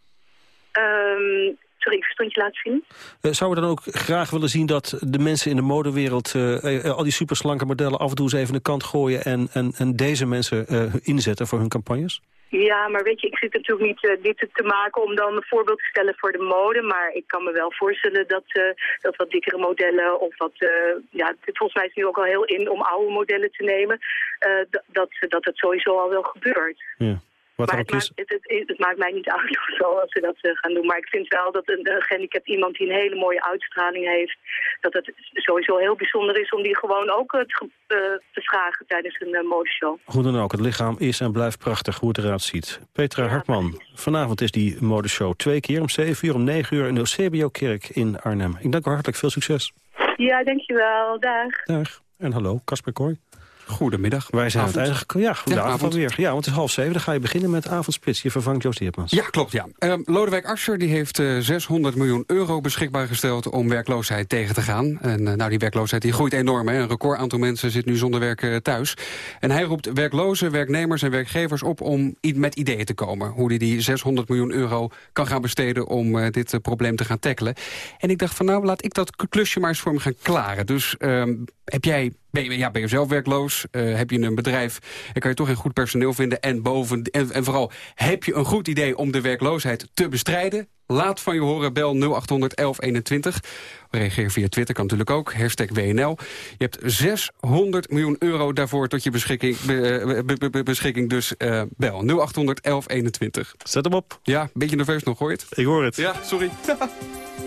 Um, sorry, ik verstond je laten zien. Uh, zou je dan ook graag willen zien dat de mensen in de modewereld... al die superslanke modellen af en toe eens even de kant gooien... en, en, en deze mensen inzetten voor hun campagnes? Ja, maar weet je, ik zit natuurlijk niet uh, dit te maken om dan een voorbeeld te stellen voor de mode. Maar ik kan me wel voorstellen dat, uh, dat wat dikkere modellen of wat... Uh, ja, volgens mij is het nu ook al heel in om oude modellen te nemen. dat, dat het sowieso al wel gebeurt. Ja. Wat maar het maakt, het, het, het, maakt mij niet *laughs* uit of zo als ze dat uh, gaan doen. Maar ik vind wel dat een, een gehandicapt iemand die een hele mooie uitstraling heeft... dat het sowieso heel bijzonder is om die gewoon ook uh, te, uh, te vragen tijdens een uh, modeshow. Hoe dan ook, het lichaam is en blijft prachtig hoe het eruit ziet. Petra ja, Hartman, precies. vanavond is die modeshow twee keer om 7 uur, om 9 uur in de Eusebio-kerk in Arnhem. Ik dank u hartelijk, veel succes. Ja, dankjewel. Dag. Dag. En hallo, Casper Kooi. Goedemiddag. Wij zijn avond. uiteindelijk... Ja, goedenavond ja, alweer. Ja, want het is half zeven. Dan ga je beginnen met Avondspits. Je vervangt Joost Heermans. Ja, klopt, ja. Uh, Lodewijk Asscher die heeft uh, 600 miljoen euro beschikbaar gesteld... om werkloosheid tegen te gaan. En uh, nou, die werkloosheid die groeit enorm. Hè. Een record aantal mensen zit nu zonder werk uh, thuis. En hij roept werklozen, werknemers en werkgevers op... om met ideeën te komen. Hoe hij die 600 miljoen euro kan gaan besteden... om dit probleem te gaan tackelen. En ik dacht van nou, laat ik dat klusje maar eens voor hem gaan klaren. Dus heb jij ben je, ja, ben je zelf werkloos? Uh, heb je een bedrijf en kan je toch geen goed personeel vinden? En, boven, en, en vooral, heb je een goed idee om de werkloosheid te bestrijden? Laat van je horen, bel 0800 1121. Reageer via Twitter, kan natuurlijk ook. Hashtag WNL. Je hebt 600 miljoen euro daarvoor tot je beschikking. Be, be, be, beschikking dus uh, bel 0800 1121. Zet hem op. Ja, een beetje nerveus nog, hoor je het? Ik hoor het. Ja, sorry. *laughs*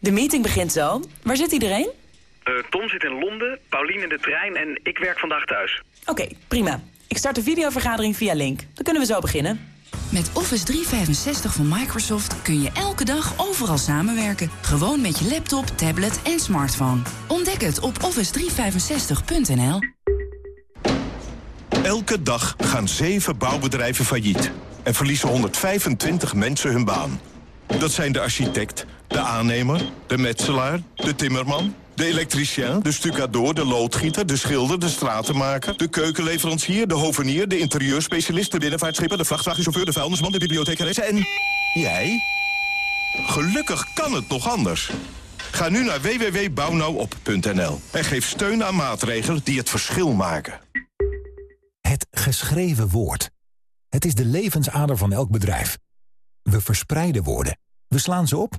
De meeting begint zo. Waar zit iedereen? Uh, Tom zit in Londen, Paulien in de trein en ik werk vandaag thuis. Oké, prima. Ik start de videovergadering via Link. Dan kunnen we zo beginnen. Met Office 365 van Microsoft kun je elke dag overal samenwerken. Gewoon met je laptop, tablet en smartphone. Ontdek het op office365.nl. Elke dag gaan zeven bouwbedrijven failliet. En verliezen 125 mensen hun baan. Dat zijn de architect, de aannemer, de metselaar, de timmerman de elektricien, de stucador, de loodgieter, de schilder, de stratenmaker... de keukenleverancier, de hovenier, de interieurspecialist... de binnenvaartschipper, de vrachtwagenchauffeur, de vuilnisman, de bibliothecaresse en... jij? Gelukkig kan het nog anders. Ga nu naar www.bouwnauwop.nl en geef steun aan maatregelen die het verschil maken. Het geschreven woord. Het is de levensader van elk bedrijf. We verspreiden woorden, we slaan ze op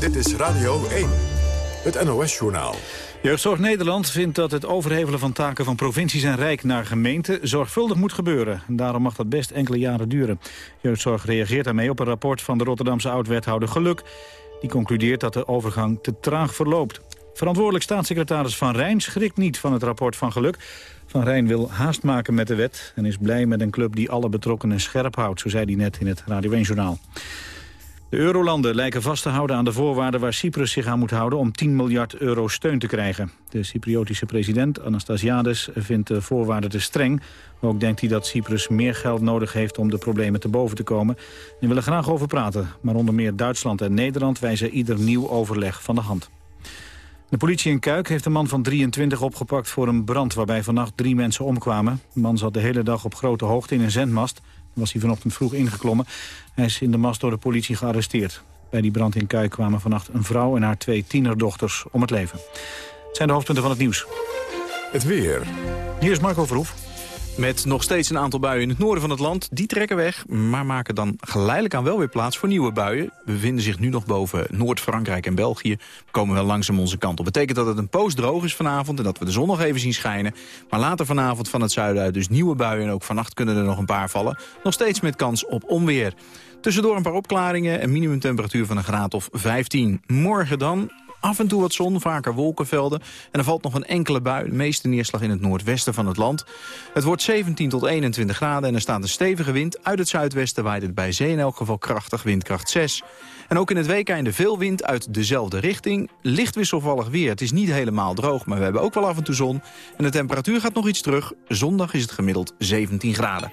Dit is Radio 1, het NOS-journaal. Jeugdzorg Nederland vindt dat het overhevelen van taken van provincies en Rijk naar gemeenten zorgvuldig moet gebeuren. Daarom mag dat best enkele jaren duren. Jeugdzorg reageert daarmee op een rapport van de Rotterdamse oud-wethouder Geluk. Die concludeert dat de overgang te traag verloopt. Verantwoordelijk staatssecretaris Van Rijn schrikt niet van het rapport van Geluk. Van Rijn wil haast maken met de wet en is blij met een club die alle betrokkenen scherp houdt, zo zei hij net in het Radio 1-journaal. De eurolanden lijken vast te houden aan de voorwaarden waar Cyprus zich aan moet houden om 10 miljard euro steun te krijgen. De Cypriotische president Anastasiades vindt de voorwaarden te streng. Ook denkt hij dat Cyprus meer geld nodig heeft om de problemen te boven te komen. En willen graag over praten, maar onder meer Duitsland en Nederland wijzen ieder nieuw overleg van de hand. De politie in Kuik heeft een man van 23 opgepakt voor een brand waarbij vannacht drie mensen omkwamen. De man zat de hele dag op grote hoogte in een zendmast was hij vanochtend vroeg ingeklommen. Hij is in de mast door de politie gearresteerd. Bij die brand in Kuik kwamen vannacht een vrouw en haar twee tienerdochters om het leven. Het zijn de hoofdpunten van het nieuws. Het weer. Hier is Marco Verhoef. Met nog steeds een aantal buien in het noorden van het land. Die trekken weg, maar maken dan geleidelijk aan wel weer plaats voor nieuwe buien. We bevinden zich nu nog boven Noord-Frankrijk en België. We komen wel langzaam onze kant op. betekent dat het een poos droog is vanavond en dat we de zon nog even zien schijnen. Maar later vanavond van het zuiden uit dus nieuwe buien. En ook vannacht kunnen er nog een paar vallen. Nog steeds met kans op onweer. Tussendoor een paar opklaringen en minimumtemperatuur van een graad of 15. Morgen dan Af en toe wat zon, vaker wolkenvelden. En er valt nog een enkele bui, de meeste neerslag in het noordwesten van het land. Het wordt 17 tot 21 graden en er staat een stevige wind. Uit het zuidwesten waait het bij zee in elk geval krachtig, windkracht 6. En ook in het weekende veel wind uit dezelfde richting. Licht wisselvallig weer. Het is niet helemaal droog, maar we hebben ook wel af en toe zon. En de temperatuur gaat nog iets terug. Zondag is het gemiddeld 17 graden.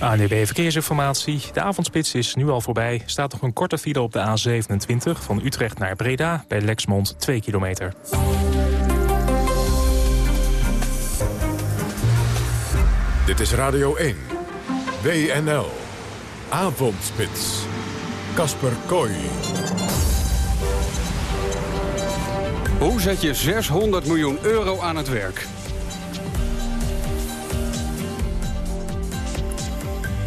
ANDB Verkeersinformatie. De avondspits is nu al voorbij. Staat nog een korte file op de A27 van Utrecht naar Breda... bij Lexmond 2 kilometer. Dit is Radio 1. WNL. Avondspits. Kasper Kooi. Hoe zet je 600 miljoen euro aan het werk?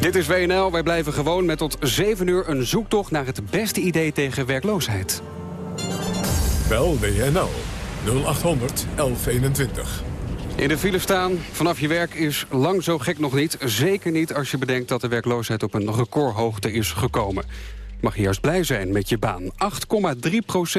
Dit is WNL. Wij blijven gewoon met tot 7 uur een zoektocht naar het beste idee tegen werkloosheid. Bel WNL 0800 1121. In de file staan vanaf je werk is lang zo gek nog niet. Zeker niet als je bedenkt dat de werkloosheid op een recordhoogte is gekomen. Mag je juist blij zijn met je baan. 8,3%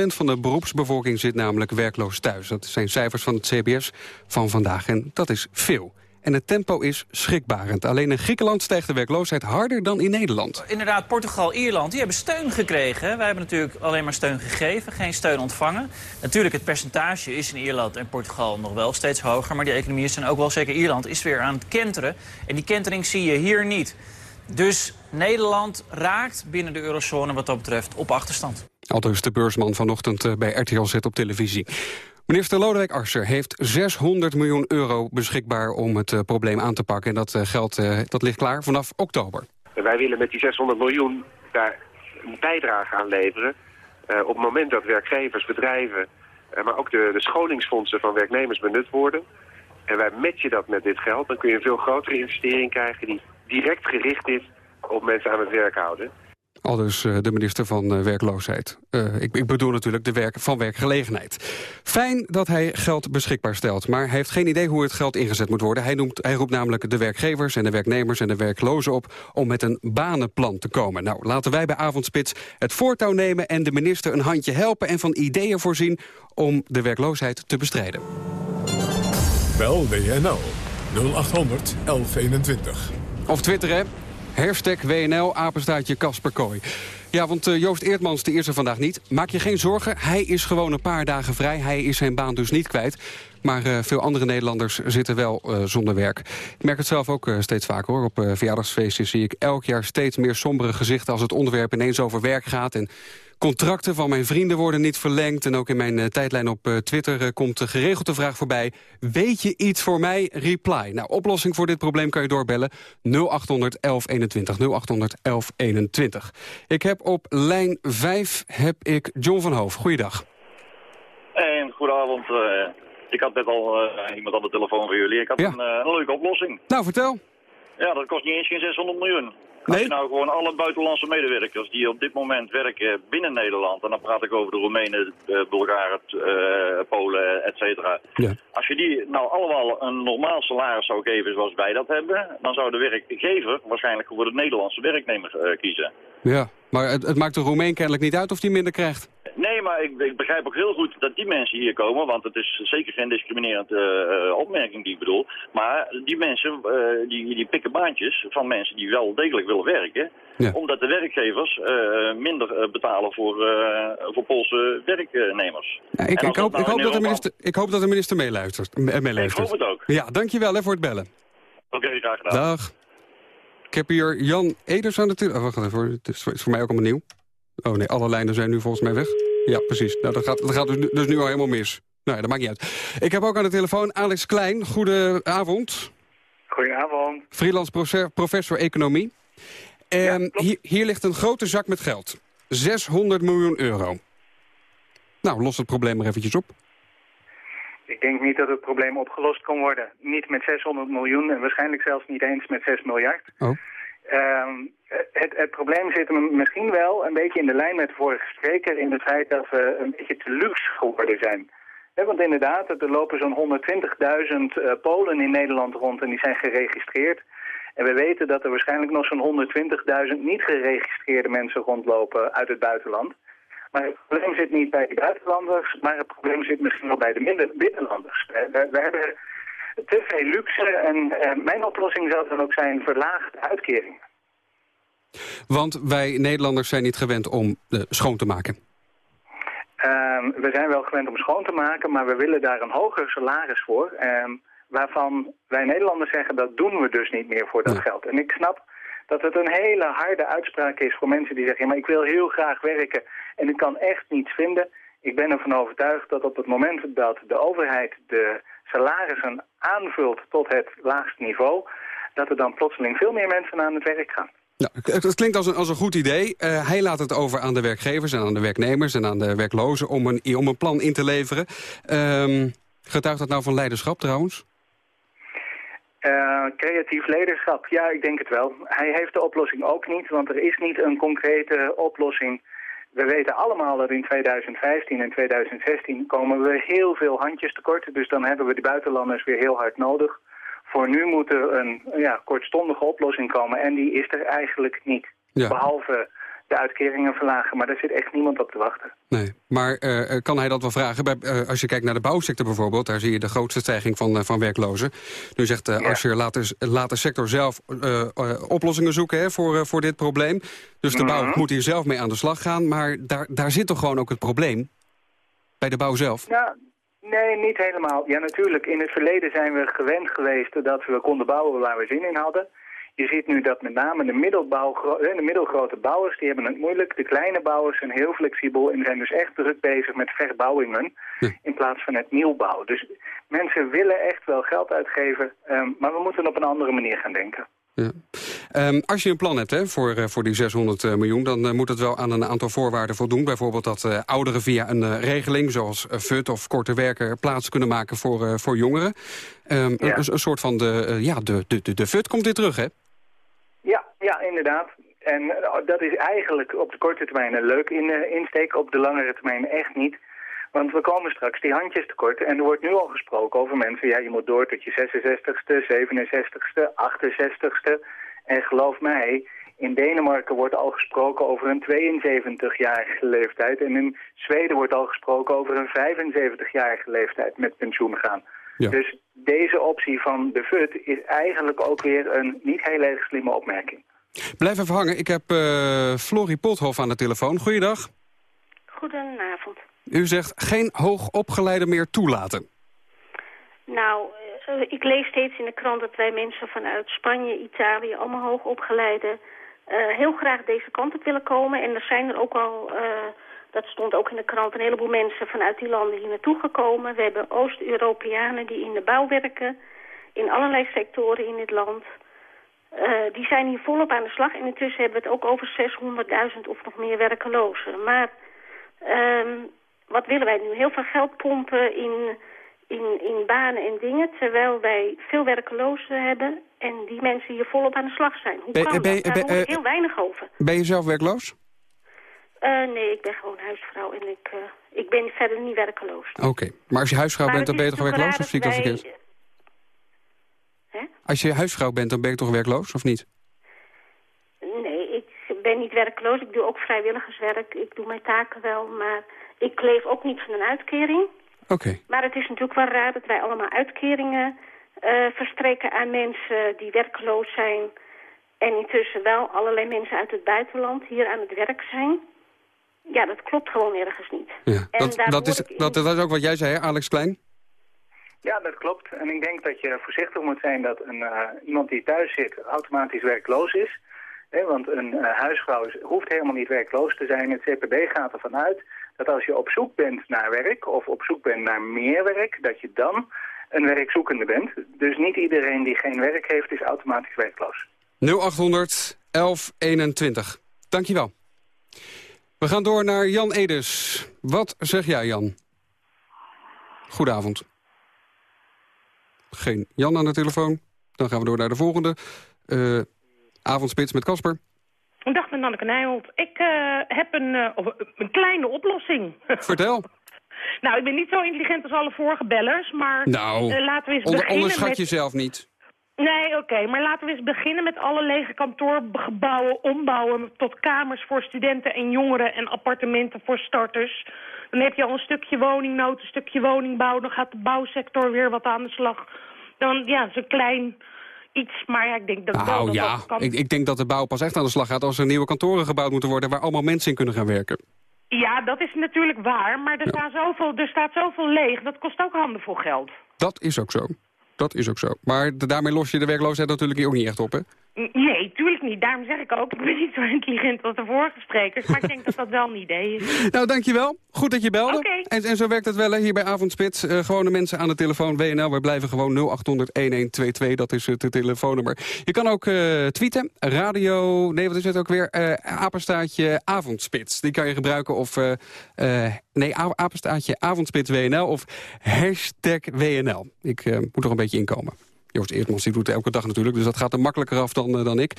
van de beroepsbevolking zit namelijk werkloos thuis. Dat zijn cijfers van het CBS van vandaag en dat is veel. En het tempo is schrikbarend. Alleen in Griekenland stijgt de werkloosheid harder dan in Nederland. Inderdaad, Portugal, Ierland, die hebben steun gekregen. Wij hebben natuurlijk alleen maar steun gegeven, geen steun ontvangen. Natuurlijk, het percentage is in Ierland en Portugal nog wel steeds hoger. Maar die economieën zijn ook wel, zeker Ierland, is weer aan het kenteren. En die kentering zie je hier niet. Dus Nederland raakt binnen de eurozone wat dat betreft op achterstand. Aldus de beursman vanochtend eh, bij RTL Z op televisie. Minister Lodewijk Asscher heeft 600 miljoen euro beschikbaar om het uh, probleem aan te pakken. En dat uh, geld dat ligt klaar vanaf oktober. Wij willen met die 600 miljoen daar een bijdrage aan leveren. op het moment dat werkgevers, bedrijven, maar ook de, de scholingsfondsen van werknemers benut worden. En wij matchen dat met dit geld. Dan kun je een veel grotere investering krijgen die direct gericht is op mensen aan het werk houden. Al dus uh, de minister van uh, Werkloosheid. Uh, ik, ik, bedoel natuurlijk de werk van werkgelegenheid. Fijn dat hij geld beschikbaar stelt, maar hij heeft geen idee hoe het geld ingezet moet worden. Hij, noemt, hij roept namelijk de werkgevers en de werknemers en de werklozen op om met een banenplan te komen. Nou, laten wij bij Avondspits het voortouw nemen en de minister een handje helpen en van ideeën voorzien om de werkloosheid te bestrijden. Bel WNL 0800 1121. Of twitteren, Hashtag WNL, apenstaatje Kasper Kooi. Ja, want uh, Joost Eertmans de eerste vandaag niet. Maak je geen zorgen, hij is gewoon een paar dagen vrij. Hij is zijn baan dus niet kwijt. Maar uh, veel andere Nederlanders zitten wel uh, zonder werk. Ik merk het zelf ook steeds vaker hoor. Op verjaardagsfeestjes zie ik elk jaar steeds meer sombere gezichten... als het onderwerp ineens over werk gaat. En Contracten van mijn vrienden worden niet verlengd. En ook in mijn tijdlijn op Twitter uh, komt geregeld de vraag voorbij. Weet je iets voor mij? Reply. Nou, oplossing voor dit probleem kan je doorbellen. 0800 1121. 0800 1121. Ik heb op lijn 5 heb ik John van Hoof. Goeiedag. En goedenavond. Ik had net al iemand aan de telefoon voor jullie. Ik had ja. een, een leuke oplossing. Nou, vertel. Ja, dat kost niet eens geen 600 miljoen. Als je nou gewoon alle buitenlandse medewerkers die op dit moment werken binnen Nederland, en dan praat ik over de Roemenen, de Bulgaren, uh, Polen, et cetera. Ja. Als je die nou allemaal een normaal salaris zou geven zoals wij dat hebben, dan zou de werkgever waarschijnlijk voor de Nederlandse werknemer uh, kiezen. Ja, maar het, het maakt de Roemeen kennelijk niet uit of die minder krijgt. Nee, maar ik, ik, begrijp ook heel goed dat die mensen hier komen, want het is zeker geen discriminerende uh, opmerking die ik bedoel. Maar die mensen, uh, die, die pikken baantjes van mensen die wel degelijk willen werken, ja. omdat de werkgevers minder betalen voor, voor Poolse werknemers. Ja, ik, ik, hoop, nou ik, hoop dat de minister, ik hoop dat de minister meeluistert. meeluistert. Ik hoop het ook. Ja, dankjewel hè, voor het bellen. Oké, okay, graag gedaan. Dag. Ik heb hier Jan Eders aan de telefoon. Oh, wacht even, het is voor mij ook allemaal nieuw. Oh nee, alle lijnen zijn nu volgens mij weg. Ja, precies. Nou, dat gaat, dat gaat dus, nu, dus nu al helemaal mis. Nou, dat maakt niet uit. Ik heb ook aan de telefoon Alex Klein. Goedenavond. Goedenavond. Freelance professor economie. En ja, hier, hier ligt een grote zak met geld. 600 miljoen euro. Nou, los het probleem maar eventjes op. Ik denk niet dat het probleem opgelost kan worden. Niet met 600 miljoen en waarschijnlijk zelfs niet eens met 6 miljard. Oh. Um, het, het, probleem zit misschien wel een beetje in de lijn met de vorige spreker... in het feit dat we een beetje te luxe geworden zijn. Want inderdaad, er lopen zo'n 120.000 uh, Polen in Nederland rond en die zijn geregistreerd. En we weten dat er waarschijnlijk nog zo'n 120.000 niet geregistreerde mensen rondlopen uit het buitenland. Maar het probleem zit niet bij de buitenlanders, maar het probleem zit misschien wel bij de binnenlanders. We, we, we hebben te veel luxe en uh, mijn oplossing zou dan ook zijn verlaagde uitkeringen. Want wij Nederlanders zijn niet gewend om uh, schoon te maken. Uh, we zijn wel gewend om schoon te maken, maar we willen daar een hoger salaris voor. Ehm, waarvan wij Nederlanders zeggen, dat doen we dus niet meer voor dat Ja. geld. En ik snap dat het een hele harde uitspraak is voor mensen die zeggen... Maar ik wil heel graag werken en ik kan echt niets vinden. Ik ben ervan overtuigd dat op het moment dat de overheid de salarissen aanvult tot het laagste niveau... dat er dan plotseling veel meer mensen aan het werk gaan. Nou, het, klinkt als een, als een goed idee. Eh, hij laat het over aan de werkgevers en aan de werknemers en aan de werklozen... om een, om een plan in te leveren. Ehm, getuigt dat nou van leiderschap trouwens? Uh, creatief leiderschap, ja, ik denk het wel. Hij heeft de oplossing ook niet, want er is niet een concrete oplossing. We weten allemaal dat in 2015 en 2016 komen we heel veel handjes tekort. Dus dan hebben we die buitenlanders weer heel hard nodig. Voor nu moet er een ja, kortstondige oplossing komen en die is er eigenlijk niet. Ja. Behalve de uitkeringen verlagen, maar daar zit echt niemand op te wachten. Nee, maar eh, kan hij dat wel vragen? Bij, eh, als je kijkt naar de bouwsector bijvoorbeeld... daar zie je de grootste stijging van, eh, van werklozen. Nu zegt uh, Ja. Asscher, laat de, laat de sector zelf eh, eh, oplossingen zoeken hè, voor, eh, voor dit probleem. Dus de bouw Mhm. moet hier zelf mee aan de slag gaan. Maar daar, daar zit toch gewoon ook het probleem? Bij de bouw zelf? Ja, nee, niet helemaal. Ja, natuurlijk. In het verleden zijn we gewend geweest dat we konden bouwen waar we zin in hadden. Je ziet nu dat met name de, middelbouw, de middelgrote bouwers, die hebben het moeilijk. De kleine bouwers zijn heel flexibel en zijn dus echt druk bezig met verbouwingen in plaats van het nieuwbouw. Dus mensen willen echt wel geld uitgeven, ehm, maar we moeten op een andere manier gaan denken. Ja. Um, als je een plan hebt hè, voor, uh, voor die 600 uh, miljoen... dan uh, moet het wel aan een aantal voorwaarden voldoen. Bijvoorbeeld dat ouderen via een regeling zoals FUT of korte werken... plaats kunnen maken voor, voor jongeren. Um, ja. een, een, soort van de, ja, de, de, de, de FUT komt weer terug, hè? Ja, ja inderdaad. En dat is eigenlijk op de korte termijn een leuk in, insteek. Op de langere termijn echt niet. Want we komen straks die handjes tekort. En er wordt nu al gesproken over mensen... ja, je moet door tot je 66ste, 67ste, 68ste. En geloof mij, in Denemarken wordt al gesproken over een 72-jarige leeftijd. En in Zweden wordt al gesproken over een 75-jarige leeftijd met pensioen gaan. Ja. Dus deze optie van de FUT is eigenlijk ook weer een niet heel erg slimme opmerking. Blijf even hangen. Ik heb uh, Florie Pothoff aan de telefoon. Goeiedag. Goedenavond. U zegt geen hoogopgeleide meer toelaten. Nou, uh, ik lees steeds in de krant dat wij mensen vanuit Spanje, Italië, allemaal hoogopgeleide, uh, heel graag deze kant op willen komen. En er zijn er ook al, uh, dat stond ook in de krant, een heleboel mensen vanuit die landen hier naartoe gekomen. We hebben Oost-Europeanen die in de bouw werken, in allerlei sectoren in dit land. die zijn hier volop aan de slag en intussen hebben we het ook over 600.000 of nog meer werkelozen. Maar um, wat willen wij nu? Heel veel geld pompen in, in, in banen en dingen... terwijl wij veel werkelozen hebben en die mensen hier volop aan de slag zijn. Hoe kan ben, dat? Daar hoor ik heel weinig over. Ben je zelf werkloos? Uh, nee, ik ben gewoon huisvrouw en ik, uh, ik ben verder niet werkeloos. Oké, okay. maar als je huisvrouw maar bent, dan ben je toch werkloos of zie ik dat verkeerd? Hè? Als je huisvrouw bent, dan ben je toch werkloos of niet? Nee, ik ben niet werkloos. Ik doe ook vrijwilligerswerk. Ik doe mijn taken wel, maar ik leef ook niet van een uitkering. Oké. Maar het is natuurlijk wel raar dat wij allemaal uitkeringen uh, verstrekken aan mensen die werkloos zijn. En intussen wel allerlei mensen uit het buitenland hier aan het werk zijn. Ja, dat klopt gewoon ergens niet. Ja, en dat, dat, is, dat, dat is ook wat jij zei, hè, Alex Klein? Ja, dat klopt. En ik denk dat je voorzichtig moet zijn dat een, uh, iemand die thuis zit automatisch werkloos is. Want een uh, huisvrouw is, hoeft helemaal niet werkloos te zijn. Het CPB gaat ervan uit dat als je op zoek bent naar werk of op zoek bent naar meer werk, dat je dan een werkzoekende bent. Dus niet iedereen die geen werk heeft is automatisch werkloos. 0800 1121. Dankjewel. We gaan door naar Jan Eders. Wat zeg jij, Jan? Goedenavond. Geen Jan aan de telefoon. Dan gaan we door naar de volgende. Uh, avondspits met Casper. Dag, met Nanneke Nijholt. Ik uh, heb een, uh, een kleine oplossing. *laughs* Vertel. nou, ik ben niet zo intelligent als alle vorige bellers, maar nou, laten we eens onder, beginnen onderschat met... jezelf niet. Nee, oké, okay, maar laten we eens beginnen met alle lege kantoorgebouwen ombouwen tot kamers voor studenten en jongeren en appartementen voor starters. Dan heb je al een stukje woningnood, een stukje woningbouw, dan gaat de bouwsector weer wat aan de slag. Dan, ja, zo'n klein iets, maar ja, ik denk dat nou, dat ja, kan. Ik, ik denk dat de bouw pas echt aan de slag gaat als er nieuwe kantoren gebouwd moeten worden waar allemaal mensen in kunnen gaan werken. Ja, dat is natuurlijk waar, maar er, Ja. staat zoveel, er staat zoveel leeg. Dat kost ook handenvol geld. Dat is ook zo. Dat is ook zo. Maar daarmee los je de werkloosheid natuurlijk ook niet echt op, hè? Nee, tuurlijk niet. Daarom zeg ik ook, ik ben niet zo intelligent als de vorige sprekers. Maar ik denk dat dat wel een idee is. *laughs* Nou, dankjewel. Goed dat je belde. En, en zo werkt het wel hè, hier bij Avondspits. Eh gewone mensen aan de telefoon WNL. We blijven gewoon 0800-1122. Dat is het telefoonnummer. Je kan ook eh, tweeten. Radio... Nee, wat is het ook weer? Eh apenstaartje Avondspits. Die kan je gebruiken. Of... nee, a- apenstaartje Avondspits WNL. Of hashtag WNL. Ik moet er een beetje inkomen. Joost Eertmans die doet elke dag natuurlijk, dus dat gaat er makkelijker af dan, eh, dan ik.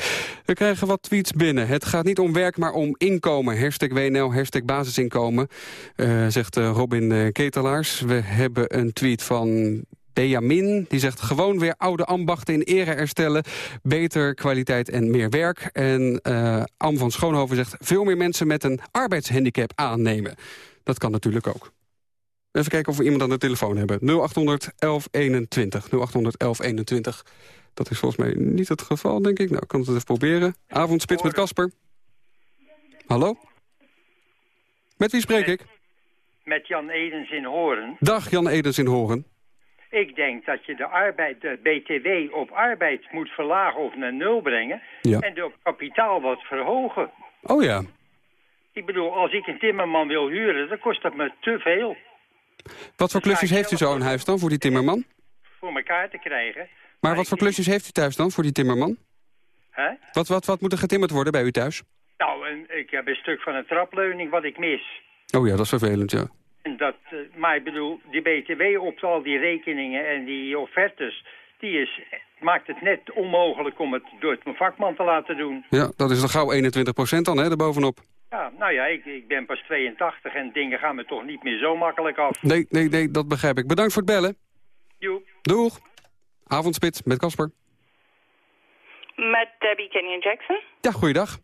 We krijgen wat tweets binnen. Het gaat niet om werk, maar om inkomen. Hashtag WNL, hashtag basisinkomen, eh, zegt eh, Robin Ketelaars. We hebben een tweet van Benjamin, die zegt gewoon weer oude ambachten in ere herstellen. Beter kwaliteit en meer werk. En eh Am van Schoonhoven zegt veel meer mensen met een arbeidshandicap aannemen. Dat kan natuurlijk ook. Even kijken of we iemand aan de telefoon hebben. 0800 1121. 0800 1121. Dat is volgens mij niet het geval, denk ik. Nou, ik kan het even proberen. Avondspits met Casper. Hallo? Met wie spreek ik? Met Jan Edens in Horen. Dag, Jan Edens in Horen. Ik denk dat je de, arbeid, de BTW op arbeid moet verlagen of naar nul brengen. Ja. En de kapitaal wat verhogen. Oh ja. Ik bedoel, als ik een timmerman wil huren, dan kost dat me te veel Wat voor klusjes heeft u zo in huis dan voor die timmerman? voor elkaar te krijgen. Maar wat voor klusjes heeft u thuis dan voor die timmerman? Hè? Wat, wat, wat moet er getimmerd worden bij u thuis? Nou, ik heb een stuk van een trapleuning wat ik mis. Oh ja, dat is vervelend, ja. En dat, eh, maar ik bedoel, die BTW op al die rekeningen en die offertes... die is, maakt het net onmogelijk om het door het mijn vakman te laten doen. Ja, dat is dan gauw 21% dan, hè, erbovenop. Ja, nou ja, ik, ik ben pas 82 en dingen gaan me toch niet meer zo makkelijk af. Nee, nee, nee, dat begrijp ik. Bedankt voor het bellen. Joep. Doeg. Avondspits met Casper. Met Debbie Kenyon Jackson. Ja, goeiedag.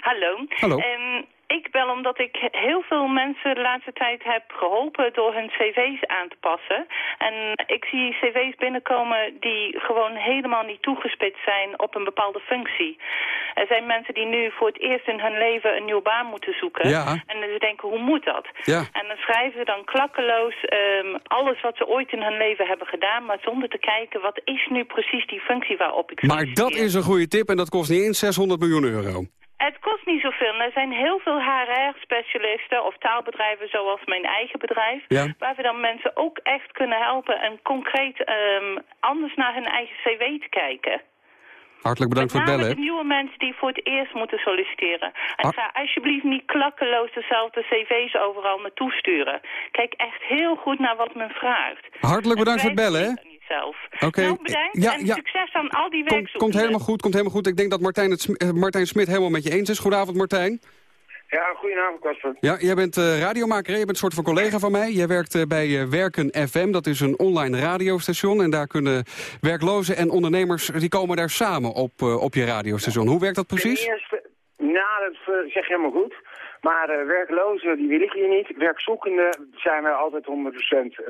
Hallo. Hallo. Ehm, ik bel omdat ik heel veel mensen de laatste tijd heb geholpen door hun cv's aan te passen. En ik zie cv's binnenkomen die gewoon helemaal niet toegespitst zijn op een bepaalde functie. Er zijn mensen die nu voor het eerst in hun leven een nieuwe baan moeten zoeken. Ja. En ze denken, hoe moet dat? Ja. En dan schrijven ze dan klakkeloos ehm, alles wat ze ooit in hun leven hebben gedaan, maar zonder te kijken wat is nu precies die functie waarop ik Maar dat is een goede tip en dat kost niet eens 600 miljoen euro. Het kost niet zoveel. Er zijn heel veel HR-specialisten of taalbedrijven zoals mijn eigen bedrijf... Ja. waar we dan mensen ook echt kunnen helpen en concreet ehm, anders naar hun eigen cv te kijken. Hartelijk bedankt voor Met het bellen. de nieuwe mensen die voor het eerst moeten solliciteren. En ga alsjeblieft niet klakkeloos dezelfde cv's overal naartoe sturen. Kijk echt heel goed naar wat men vraagt. Hartelijk bedankt voor het bellen, jezelf. Oké. Nou, bedankt Ja, en ja. succes aan al die Komt, werkzoekenden. komt helemaal goed, komt helemaal goed. Ik denk dat Martijn, het, eh, Martijn Smit helemaal met je eens is. Goedenavond, Martijn. Ja, goedenavond, Casper. Ja, jij bent eh, radiomaker, hè? je bent een soort van collega van mij. Jij werkt eh, bij eh, Werken FM, dat is een online radiostation. En daar kunnen werklozen en ondernemers, die komen daar samen op, eh, op je radiostation. Hoe werkt dat precies? Ten eerste, nou, dat zeg je helemaal goed. Maar eh, werklozen, die wil ik hier niet. Werkzoekenden zijn wij altijd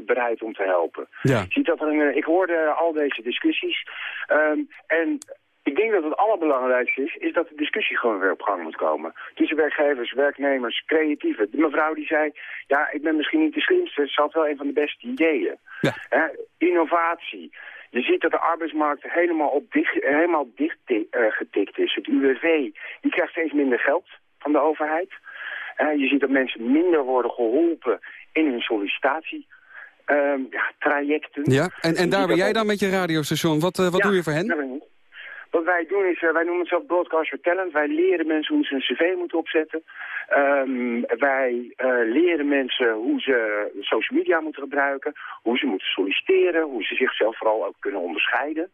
100% bereid om te helpen. Ja. Ziet dat er een, eh, ik hoorde al deze discussies. Ehm, en ik denk dat het allerbelangrijkste is, is dat de discussie gewoon weer op gang moet komen. Tussen werkgevers, werknemers, creatieven. De mevrouw die zei, ja, ik ben misschien niet de slimste, ze had wel een van de beste ideeën. Hè, innovatie. Je ziet dat de arbeidsmarkt helemaal, op dicht, helemaal dicht eh, getikt is. Het UWV, die krijgt steeds minder geld van de overheid. Eh, je ziet dat mensen minder worden geholpen in hun sollicitatie. ehm, ja, trajecten. Ja, en, en daar ben jij dan met je radiostation. Wat, eh, wat Ja, doe je voor hen? Wat wij doen is, eh, wij noemen het zelf Broadcast for Talent. Wij leren mensen hoe ze een cv moeten opzetten. Ehm, wij leren mensen hoe ze social media moeten gebruiken. Hoe ze moeten solliciteren. Hoe ze zichzelf vooral ook kunnen onderscheiden.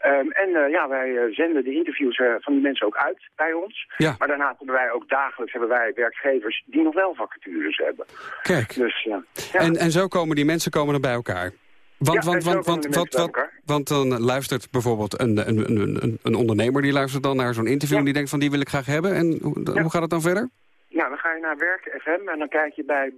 Ehm, en eh, ja, wij eh, zenden de interviews eh, van die mensen ook uit bij ons. Ja. Maar daarnaast hebben wij ook dagelijks hebben wij werkgevers die nog wel vacatures hebben. Kijk. Dus ja. En, en zo komen die mensen komen dan bij elkaar. Want, Ja, want, want, want, mensen bij want, dan luistert bijvoorbeeld een, een, een, een, een ondernemer... die luistert dan naar zo'n interview en die denkt van die wil ik graag hebben. En hoe, hoe gaat het dan verder? Nou, dan ga je naar Werk FM en dan kijk je bij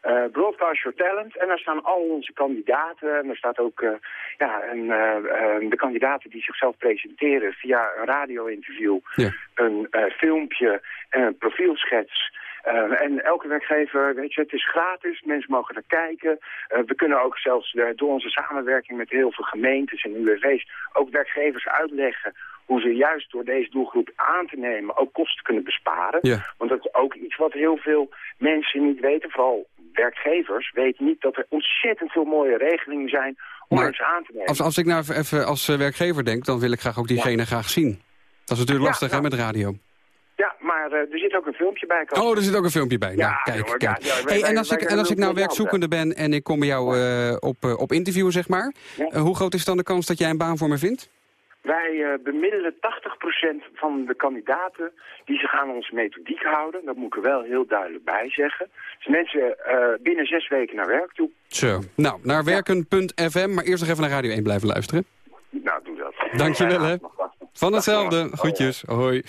eh, Broadcast Your Talent. En daar staan al onze kandidaten. En daar staat ook eh, ja, een, eh, de kandidaten die zichzelf presenteren via een radio-interview, Ja. een filmpje en een profielschets. En elke werkgever, weet je, het is gratis, mensen mogen er kijken. We kunnen ook zelfs door onze samenwerking met heel veel gemeentes en UWV's ook werkgevers uitleggen hoe ze juist door deze doelgroep aan te nemen ook kosten kunnen besparen. Ja. Want dat is ook iets wat heel veel mensen niet weten, vooral werkgevers weten niet dat er ontzettend veel mooie regelingen zijn om Maar aan te nemen. Als, als ik nou even als eh, werkgever denk, dan wil ik graag ook diegene graag zien. Dat is natuurlijk Ja, lastig hè, nou. met radio. Ja, maar eh, er zit ook een filmpje bij. Oh, er zit ook een filmpje bij. Ja, nou, kijk, jongen, kijk. ja, ja, wij- hey, en wij- als ik, en als ik nou werkzoekende ben en ik kom bij jou eh, op, op interview, zeg maar. hoe groot is dan de kans dat jij een baan voor me vindt? Wij eh, bemiddelen 80% van de kandidaten die zich aan onze methodiek houden. Dat moet ik er wel heel duidelijk bij zeggen. Dus mensen eh, binnen zes weken naar werk toe. Zo. Nou, naar werken.fm, maar eerst nog even naar Radio 1 blijven luisteren. Nou, doe dat. Dankjewel, hè. Van hetzelfde. Groetjes. Hoi.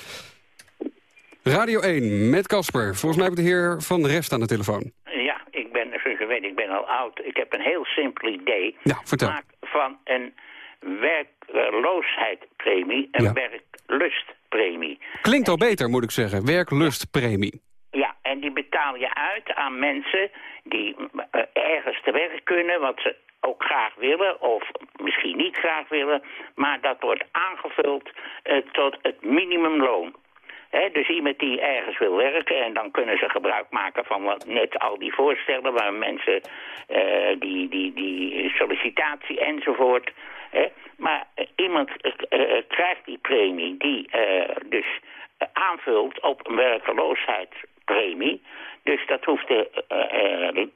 Radio 1 met Casper. Volgens mij heb ik de heer Van Rest aan de telefoon. Ja, ik ben, zoals je weet, ik ben al oud. Ik heb een heel simpel idee. Ja, vertel. Maak van een werkloosheidspremie een Ja. werklustpremie. Klinkt al beter, moet ik zeggen. Werklustpremie. Ja, en die betaal je uit aan mensen die eh, ergens te werk kunnen... wat ze ook graag willen, of misschien niet graag willen, maar dat wordt aangevuld eh, tot het minimumloon. Dus iemand die ergens wil werken en dan kunnen ze gebruik maken van wat, net al die voorstellen waar mensen eh, die, die, die sollicitatie enzovoort. Hè. Maar eh, iemand eh, eh, krijgt die premie die dus aanvult op een werkeloosheidspremie. Dus dat hoeft de, de,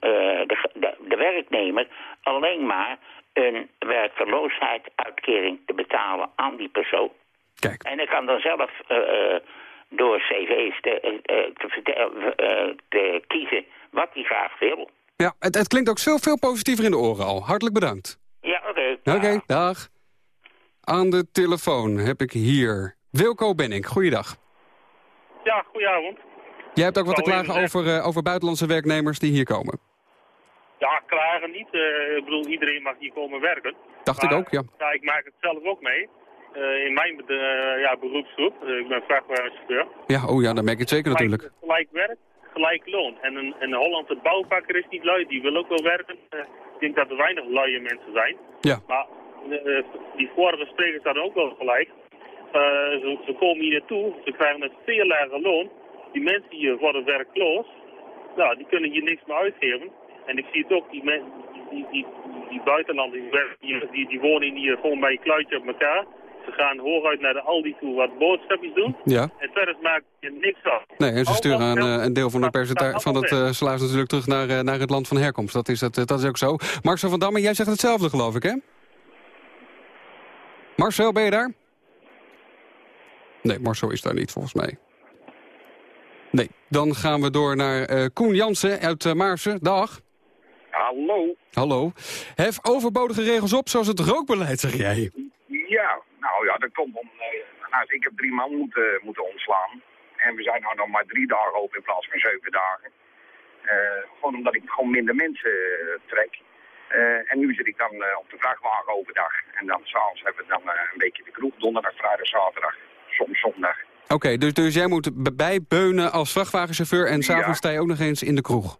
de, de werknemer alleen maar een werkeloosheidsuitkering te betalen aan die persoon. Kijk. En ik kan dan zelf eh, eh, door cv's te, eh, te kiezen wat hij graag wil. Ja, het, het klinkt ook veel, veel positiever in de oren al. Hartelijk bedankt. Ja, oké. Oké, dag. Aan de telefoon heb ik hier Wilco Benning. Goeiedag. Ja, goedenavond. Jij hebt ook wat te Ik klagen even over, eh, over buitenlandse werknemers die hier komen. Ja, klagen niet. Eh, ik bedoel, iedereen mag hier komen werken. Dacht ik ook, ja. Ja, ik maak het zelf ook mee. Eh, in mijn eh, ja, beroepsgroep. Eh, ik ben vrachtwagenchauffeur. Ja, oh ja, dat merk ik zeker natuurlijk. Gelijk, gelijk werk, gelijk loon. En een, een Hollandse bouwvakker is niet lui, die wil ook wel werken. Ik denk dat er weinig luie mensen zijn. Ja. Maar eh, die vorige sprekers hadden ook wel gelijk. Eh, ze, ze komen hier naartoe, ze krijgen een veel lager loon. Die mensen hier worden werkloos. Nou, die kunnen hier niks meer uitgeven. En ik zie het ook, die, men, die, die, die buitenlanders die, die, die wonen hier gewoon bij een kluitje op elkaar. Ze gaan hooguit naar de Aldi toe wat boodschapjes doen. Ja. En verder maakt je niks af. Nee, en ze Al sturen dat een, eh, een deel van, de gaat- percenta- gaat van het eh, salaris natuurlijk terug naar, eh, naar het land van herkomst. Dat is, het, eh, dat is ook zo. Marcel van Damme, jij zegt hetzelfde geloof ik, hè? Marcel, ben je daar? Nee, Marcel is daar niet volgens mij. Nee, dan gaan we door naar eh, Koen Jansen uit uh, Maarsen. Dag. Hallo. Hallo. Hef overbodige regels op, zoals het rookbeleid, zeg jij. Ja, nou ja, dat komt om... eh, nou, ik heb drie man moeten, moeten ontslaan. En we zijn nou nog maar drie dagen open in plaats van zeven dagen. Eh, gewoon omdat ik gewoon minder mensen eh, trek. En nu zit ik dan op de vrachtwagen overdag. En dan s'avonds hebben we dan een beetje de kroeg. Donderdag, vrijdag, zaterdag, soms zondag. Oké, dus, dus jij moet bijbeunen als vrachtwagenchauffeur... en s'avonds sta je ook nog eens in de kroeg.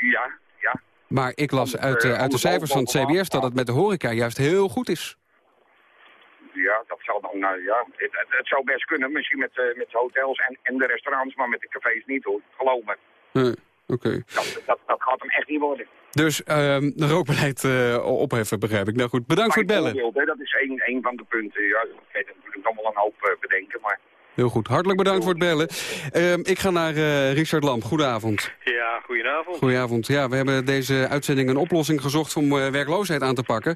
Ja, ja. Maar ik las uit, uit de cijfers van het. CBS... dat het met de horeca juist heel goed is. Ja, dat zou dan, nou ja, het, het, het zou best kunnen. Misschien met, eh, met hotels en, en de restaurants, maar met de cafés niet hoor. Geloof me. Nee, Oké. Dat, dat, dat gaat hem echt niet worden. Dus ehm de rookbeleid eh, opheffen, begrijp ik. Nou goed, bedankt voor het bellen. Hè, dat is één, één van de punten. Ja, ik weet natuurlijk wel een hoop eh, bedenken, maar... Heel goed, hartelijk bedankt voor het bellen. Ehm, ik ga naar eh, Richard Lamp. Goedenavond. Ja, goedenavond. Goedenavond. Ja, we hebben deze uitzending een oplossing gezocht om eh, werkloosheid aan te pakken.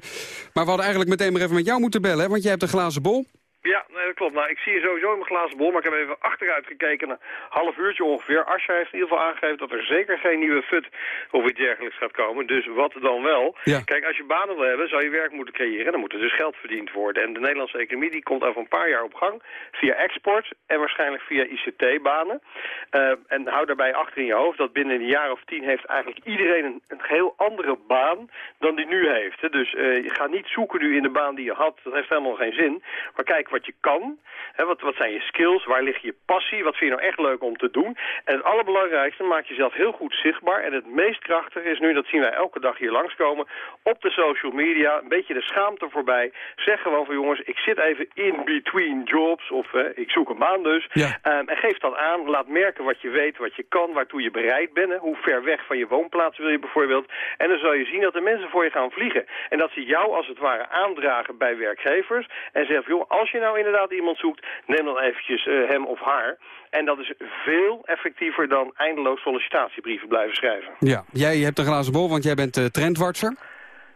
Maar we hadden eigenlijk meteen maar even met jou moeten bellen, hè, want jij hebt een glazen bol. Ja, nee, dat klopt. Nou, ik zie je sowieso in mijn glazen bol, maar ik heb even achteruit gekeken. Een half uurtje ongeveer. Asja heeft in ieder geval aangegeven dat er zeker geen nieuwe FUT of iets dergelijks gaat komen. Dus wat dan wel? Ja. Kijk, als je banen wil hebben, zou je werk moeten creëren. Dan moet er dus geld verdiend worden. En de Nederlandse economie die komt over een paar jaar op gang via export en waarschijnlijk via ICT-banen. Eh, en hou daarbij achter in je hoofd dat binnen een jaar of tien heeft eigenlijk iedereen een, een heel andere baan dan die nu heeft. Hè. Dus eh, je gaat niet zoeken nu in de baan die je had. Dat heeft helemaal geen zin. Maar kijk wat je kan. Hè, wat, wat zijn je skills? Waar ligt je passie? Wat vind je nou echt leuk om te doen? En het allerbelangrijkste, maak jezelf heel goed zichtbaar. En het meest krachtige is nu, dat zien wij elke dag hier langskomen, op de social media, een beetje de schaamte voorbij. Zeg gewoon van jongens, ik zit even in between jobs, of eh, ik zoek een baan dus. Ehm, en geef dat aan, laat merken wat je weet, wat je kan, waartoe je bereid bent. hè. Hoe ver weg van je woonplaats wil je bijvoorbeeld. En dan zal je zien dat de mensen voor je gaan vliegen. En dat ze jou als het ware aandragen bij werkgevers. En zeggen, joh, als je nou inderdaad iemand zoekt, neem dan eventjes eh, hem of haar. En dat is veel effectiever dan eindeloos sollicitatiebrieven blijven schrijven. Ja, jij hebt een glazen bol, want jij bent uh, trendwatcher.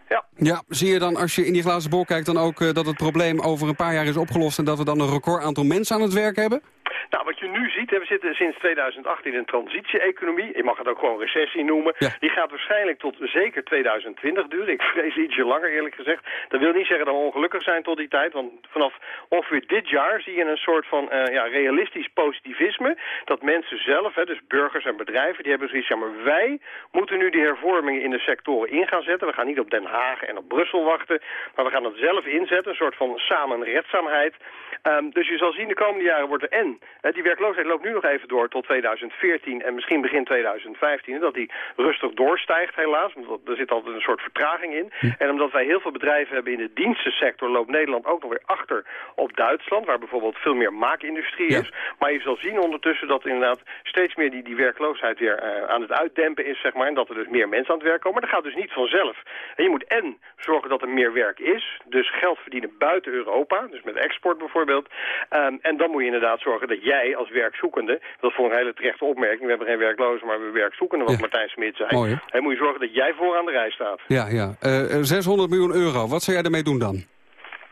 Ja. Ja, zie je dan als je in die glazen bol kijkt dan ook uh, dat het probleem over een paar jaar is opgelost... en dat we dan een record aantal mensen aan het werk hebben? Nou, wat je nu ziet, hè, we zitten sinds 2008 in een transitie-economie. Je mag het ook gewoon recessie noemen. Die gaat waarschijnlijk tot zeker 2020 duren. Ik vrees ietsje langer, eerlijk gezegd. Dat wil niet zeggen dat we ongelukkig zijn tot die tijd. Want vanaf ongeveer dit jaar zie je een soort van uh, ja, realistisch positivisme. Dat mensen zelf, hè, dus burgers en bedrijven, die hebben zoiets... ja, maar wij moeten nu die hervormingen in de sectoren in gaan zetten. We gaan niet op Den Haag en op Brussel wachten. Maar we gaan het zelf inzetten. Een soort van samenredzaamheid. Um, dus je zal zien, de komende jaren wordt er en Eh, die werkloosheid loopt nu nog even door tot 2014 en misschien begin 2015. dat die rustig doorstijgt helaas, want er zit altijd een soort vertraging in. En omdat wij heel veel bedrijven hebben in de dienstensector... loopt Nederland ook nog weer achter op Duitsland... waar bijvoorbeeld veel meer maakindustrie is. Maar je zal zien ondertussen dat inderdaad steeds meer die, die werkloosheid weer eh, aan het uitdempen is, zeg maar. En dat er dus meer mensen aan het werk komen. Maar dat gaat dus niet vanzelf. En je moet en zorgen dat er meer werk is. Dus geld verdienen buiten Europa. Dus met export bijvoorbeeld. Ehm, en dan moet je inderdaad zorgen dat jij als werkzoekende... dat is voor een hele terechte opmerking. We hebben geen werklozen, maar we werkzoekenden, wat Ja. Martijn Smit zei. Mooi, hè? en moet je zorgen dat jij vooraan de rij staat. Ja, ja. Eh, eh, 600 miljoen euro. Wat zou jij ermee doen dan?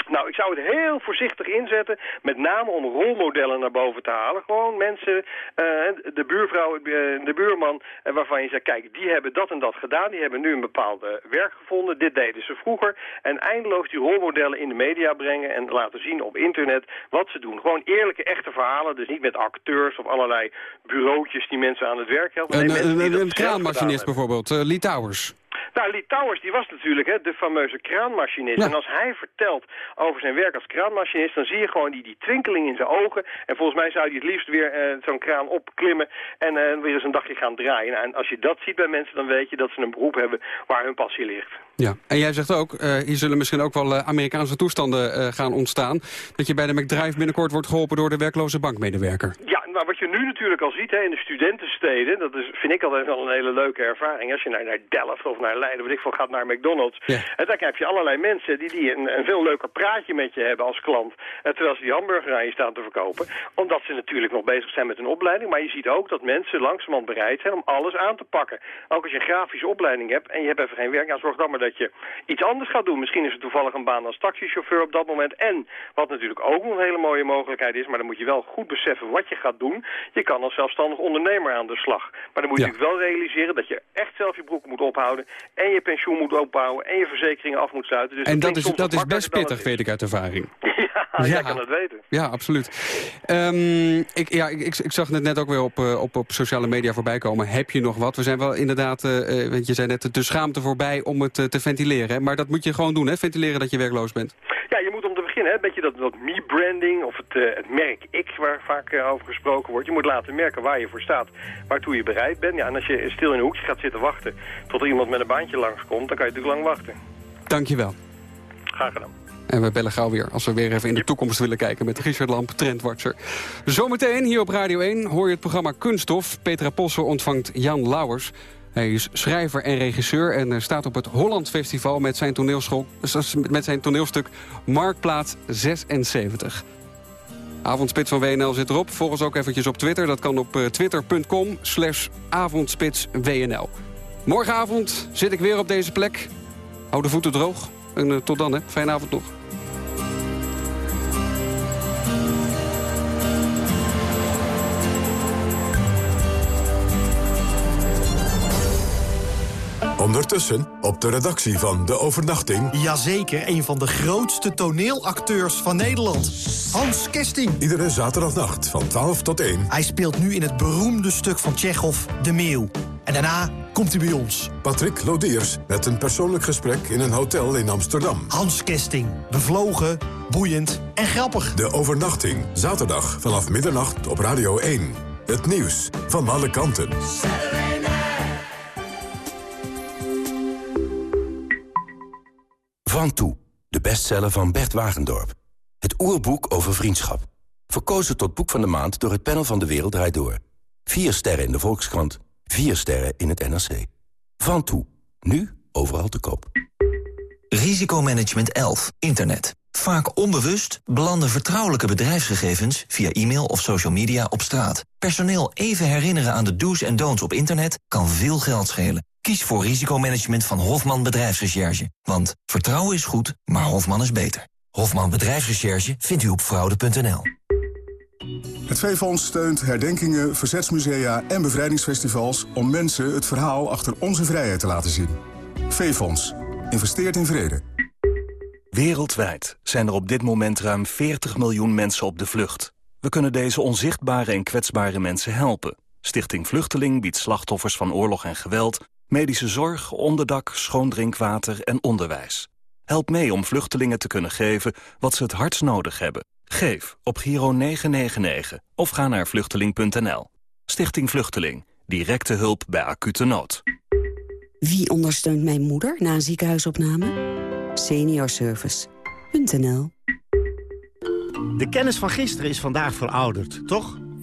Nou, ik zou het heel voorzichtig inzetten, met name om rolmodellen naar boven te halen. Gewoon mensen, eh, de buurvrouw, eh, de buurman, eh, waarvan je zegt, kijk, die hebben dat en dat gedaan. Die hebben nu een bepaald eh, werk gevonden. Dit deden ze vroeger. En eindeloos die rolmodellen in de media brengen en laten zien op internet wat ze doen. Gewoon eerlijke, echte verhalen. Dus niet met acteurs of allerlei bureautjes die mensen aan het werk helpen. Een, Nee, een, een, een kraanmachinist bijvoorbeeld, Lee Towers. Nou, Lee Towers die was natuurlijk hè, de fameuze kraanmachinist. Ja. En als hij vertelt over zijn werk als kraanmachinist... dan zie je gewoon die, die twinkeling in zijn ogen. En volgens mij zou hij het liefst weer eh, zo'n kraan opklimmen... en eh, weer eens een dagje gaan draaien. En als je dat ziet bij mensen, dan weet je dat ze een beroep hebben... waar hun passie ligt. Ja, en jij zegt ook, eh, hier zullen misschien ook wel eh, Amerikaanse toestanden gaan ontstaan. Dat je bij de McDrive binnenkort wordt geholpen door de werkloze bankmedewerker. Ja, nou wat je nu natuurlijk al ziet hè, in de studentensteden... dat is, vind ik altijd wel een hele leuke ervaring. Als je naar, naar Delft of naar Leiden, weet ik veel, gaat naar McDonald's... En dan heb je allerlei mensen die, die een, een veel leuker praatje met je hebben als klant... terwijl ze die hamburger aan je staan te verkopen. Omdat ze natuurlijk nog bezig zijn met een opleiding. Maar je ziet ook dat mensen langzamerhand bereid zijn om alles aan te pakken. Ook als je een grafische opleiding hebt en je hebt even geen werk... Ja, zorg dan maar dat je iets anders gaat doen. Misschien is het toevallig een baan als taxichauffeur op dat moment. En wat natuurlijk ook een hele mooie mogelijkheid is... maar dan moet je wel goed beseffen wat je gaat doen. Je kan als zelfstandig ondernemer aan de slag. Maar dan moet je Ja. natuurlijk wel realiseren dat je echt zelf je broek moet ophouden... en je pensioen moet opbouwen en je verzekeringen af moet sluiten. Dus en dat is, dat is best pittig, weet ik uit ervaring. *laughs* Ja, jij kan het weten. Ja, absoluut. Ehm, ik, ja, ik, ik, ik zag het net ook weer op, eh, op, op sociale media voorbij komen. Heb je nog wat? We zijn wel inderdaad, eh, eh, want je zei net, de schaamte voorbij om het te ventileren. hè? Maar dat moet je gewoon doen, hè? ventileren dat je werkloos bent. Ja, beginnen, hè, een beetje dat, dat me-branding of het, eh, het merk ik, waar vaak eh, over gesproken wordt. Je moet laten merken waar je voor staat, waartoe je bereid bent. Ja, en als je stil in een hoekje gaat zitten wachten tot er iemand met een baantje langskomt, dan kan je natuurlijk lang wachten. Dankjewel. Graag gedaan. En we bellen gauw weer als we weer even in de toekomst willen kijken... met Richard Lamp, Trendwatcher. Zometeen hier op Radio 1 hoor je het programma Kunststof. Petra Posse ontvangt Jan Lauwers. Hij is schrijver en regisseur en eh, staat op het Holland Festival... met zijn, toneelschool, met zijn toneelstuk Marktplaats 76. Avondspits van WNL zit erop. Volg ons ook eventjes op Twitter. Dat kan op eh, twitter.com slash avondspitswnl. Morgenavond zit ik weer op deze plek. Hou de voeten droog. En eh, tot dan, hè. Fijne avond nog. Ondertussen op de redactie van De Overnachting... Jazeker, een van de grootste toneelacteurs van Nederland. Hans Kesting. Iedere zaterdagnacht van 12 tot 1. Hij speelt nu in het beroemde stuk van Tsjechov, De Meeuw. En daarna komt hij bij ons. Patrick Lodiers met een persoonlijk gesprek in een hotel in Amsterdam. Hans Kesting. Bevlogen, boeiend en grappig. De Overnachting. Zaterdag vanaf middernacht op Radio 1. Het nieuws van alle kanten. Van Toe, de bestseller van Bert Wagendorp. Het oerboek over vriendschap. Verkozen tot boek van de maand door het panel van De Wereld Draait Door. Vier sterren in de Volkskrant, vier sterren in het NRC. Van Toe, nu overal te koop. Risicomanagement 11. Internet. Vaak onbewust belanden vertrouwelijke bedrijfsgegevens via e-mail of social media op straat. Personeel even herinneren aan de do's en don'ts op internet kan veel geld schelen. Kies voor risicomanagement van Hofman Bedrijfsrecherche. Want vertrouwen is goed, maar Hofman is beter. Hofman Bedrijfsrecherche vindt u op fraude.nl. Het V-Fonds steunt herdenkingen, verzetsmusea en bevrijdingsfestivals... om mensen het verhaal achter onze vrijheid te laten zien. V-Fonds. Investeert in vrede. Wereldwijd zijn er op dit moment ruim 40 miljoen mensen op de vlucht. We kunnen deze onzichtbare en kwetsbare mensen helpen. Stichting Vluchteling biedt slachtoffers van oorlog en geweld... medische zorg, onderdak, schoon drinkwater en onderwijs. Help mee om vluchtelingen te kunnen geven wat ze het hardst nodig hebben. Geef op Giro 999 of ga naar vluchteling.nl. Stichting Vluchteling. Directe hulp bij acute nood. Wie ondersteunt mijn moeder na een ziekenhuisopname? Seniorservice.nl De kennis van gisteren is vandaag verouderd, toch?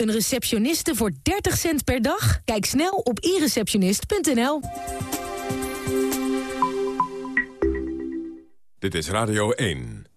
Een receptioniste voor 30 cent per dag? Kijk snel op ireceptionist.nl. Dit is Radio 1.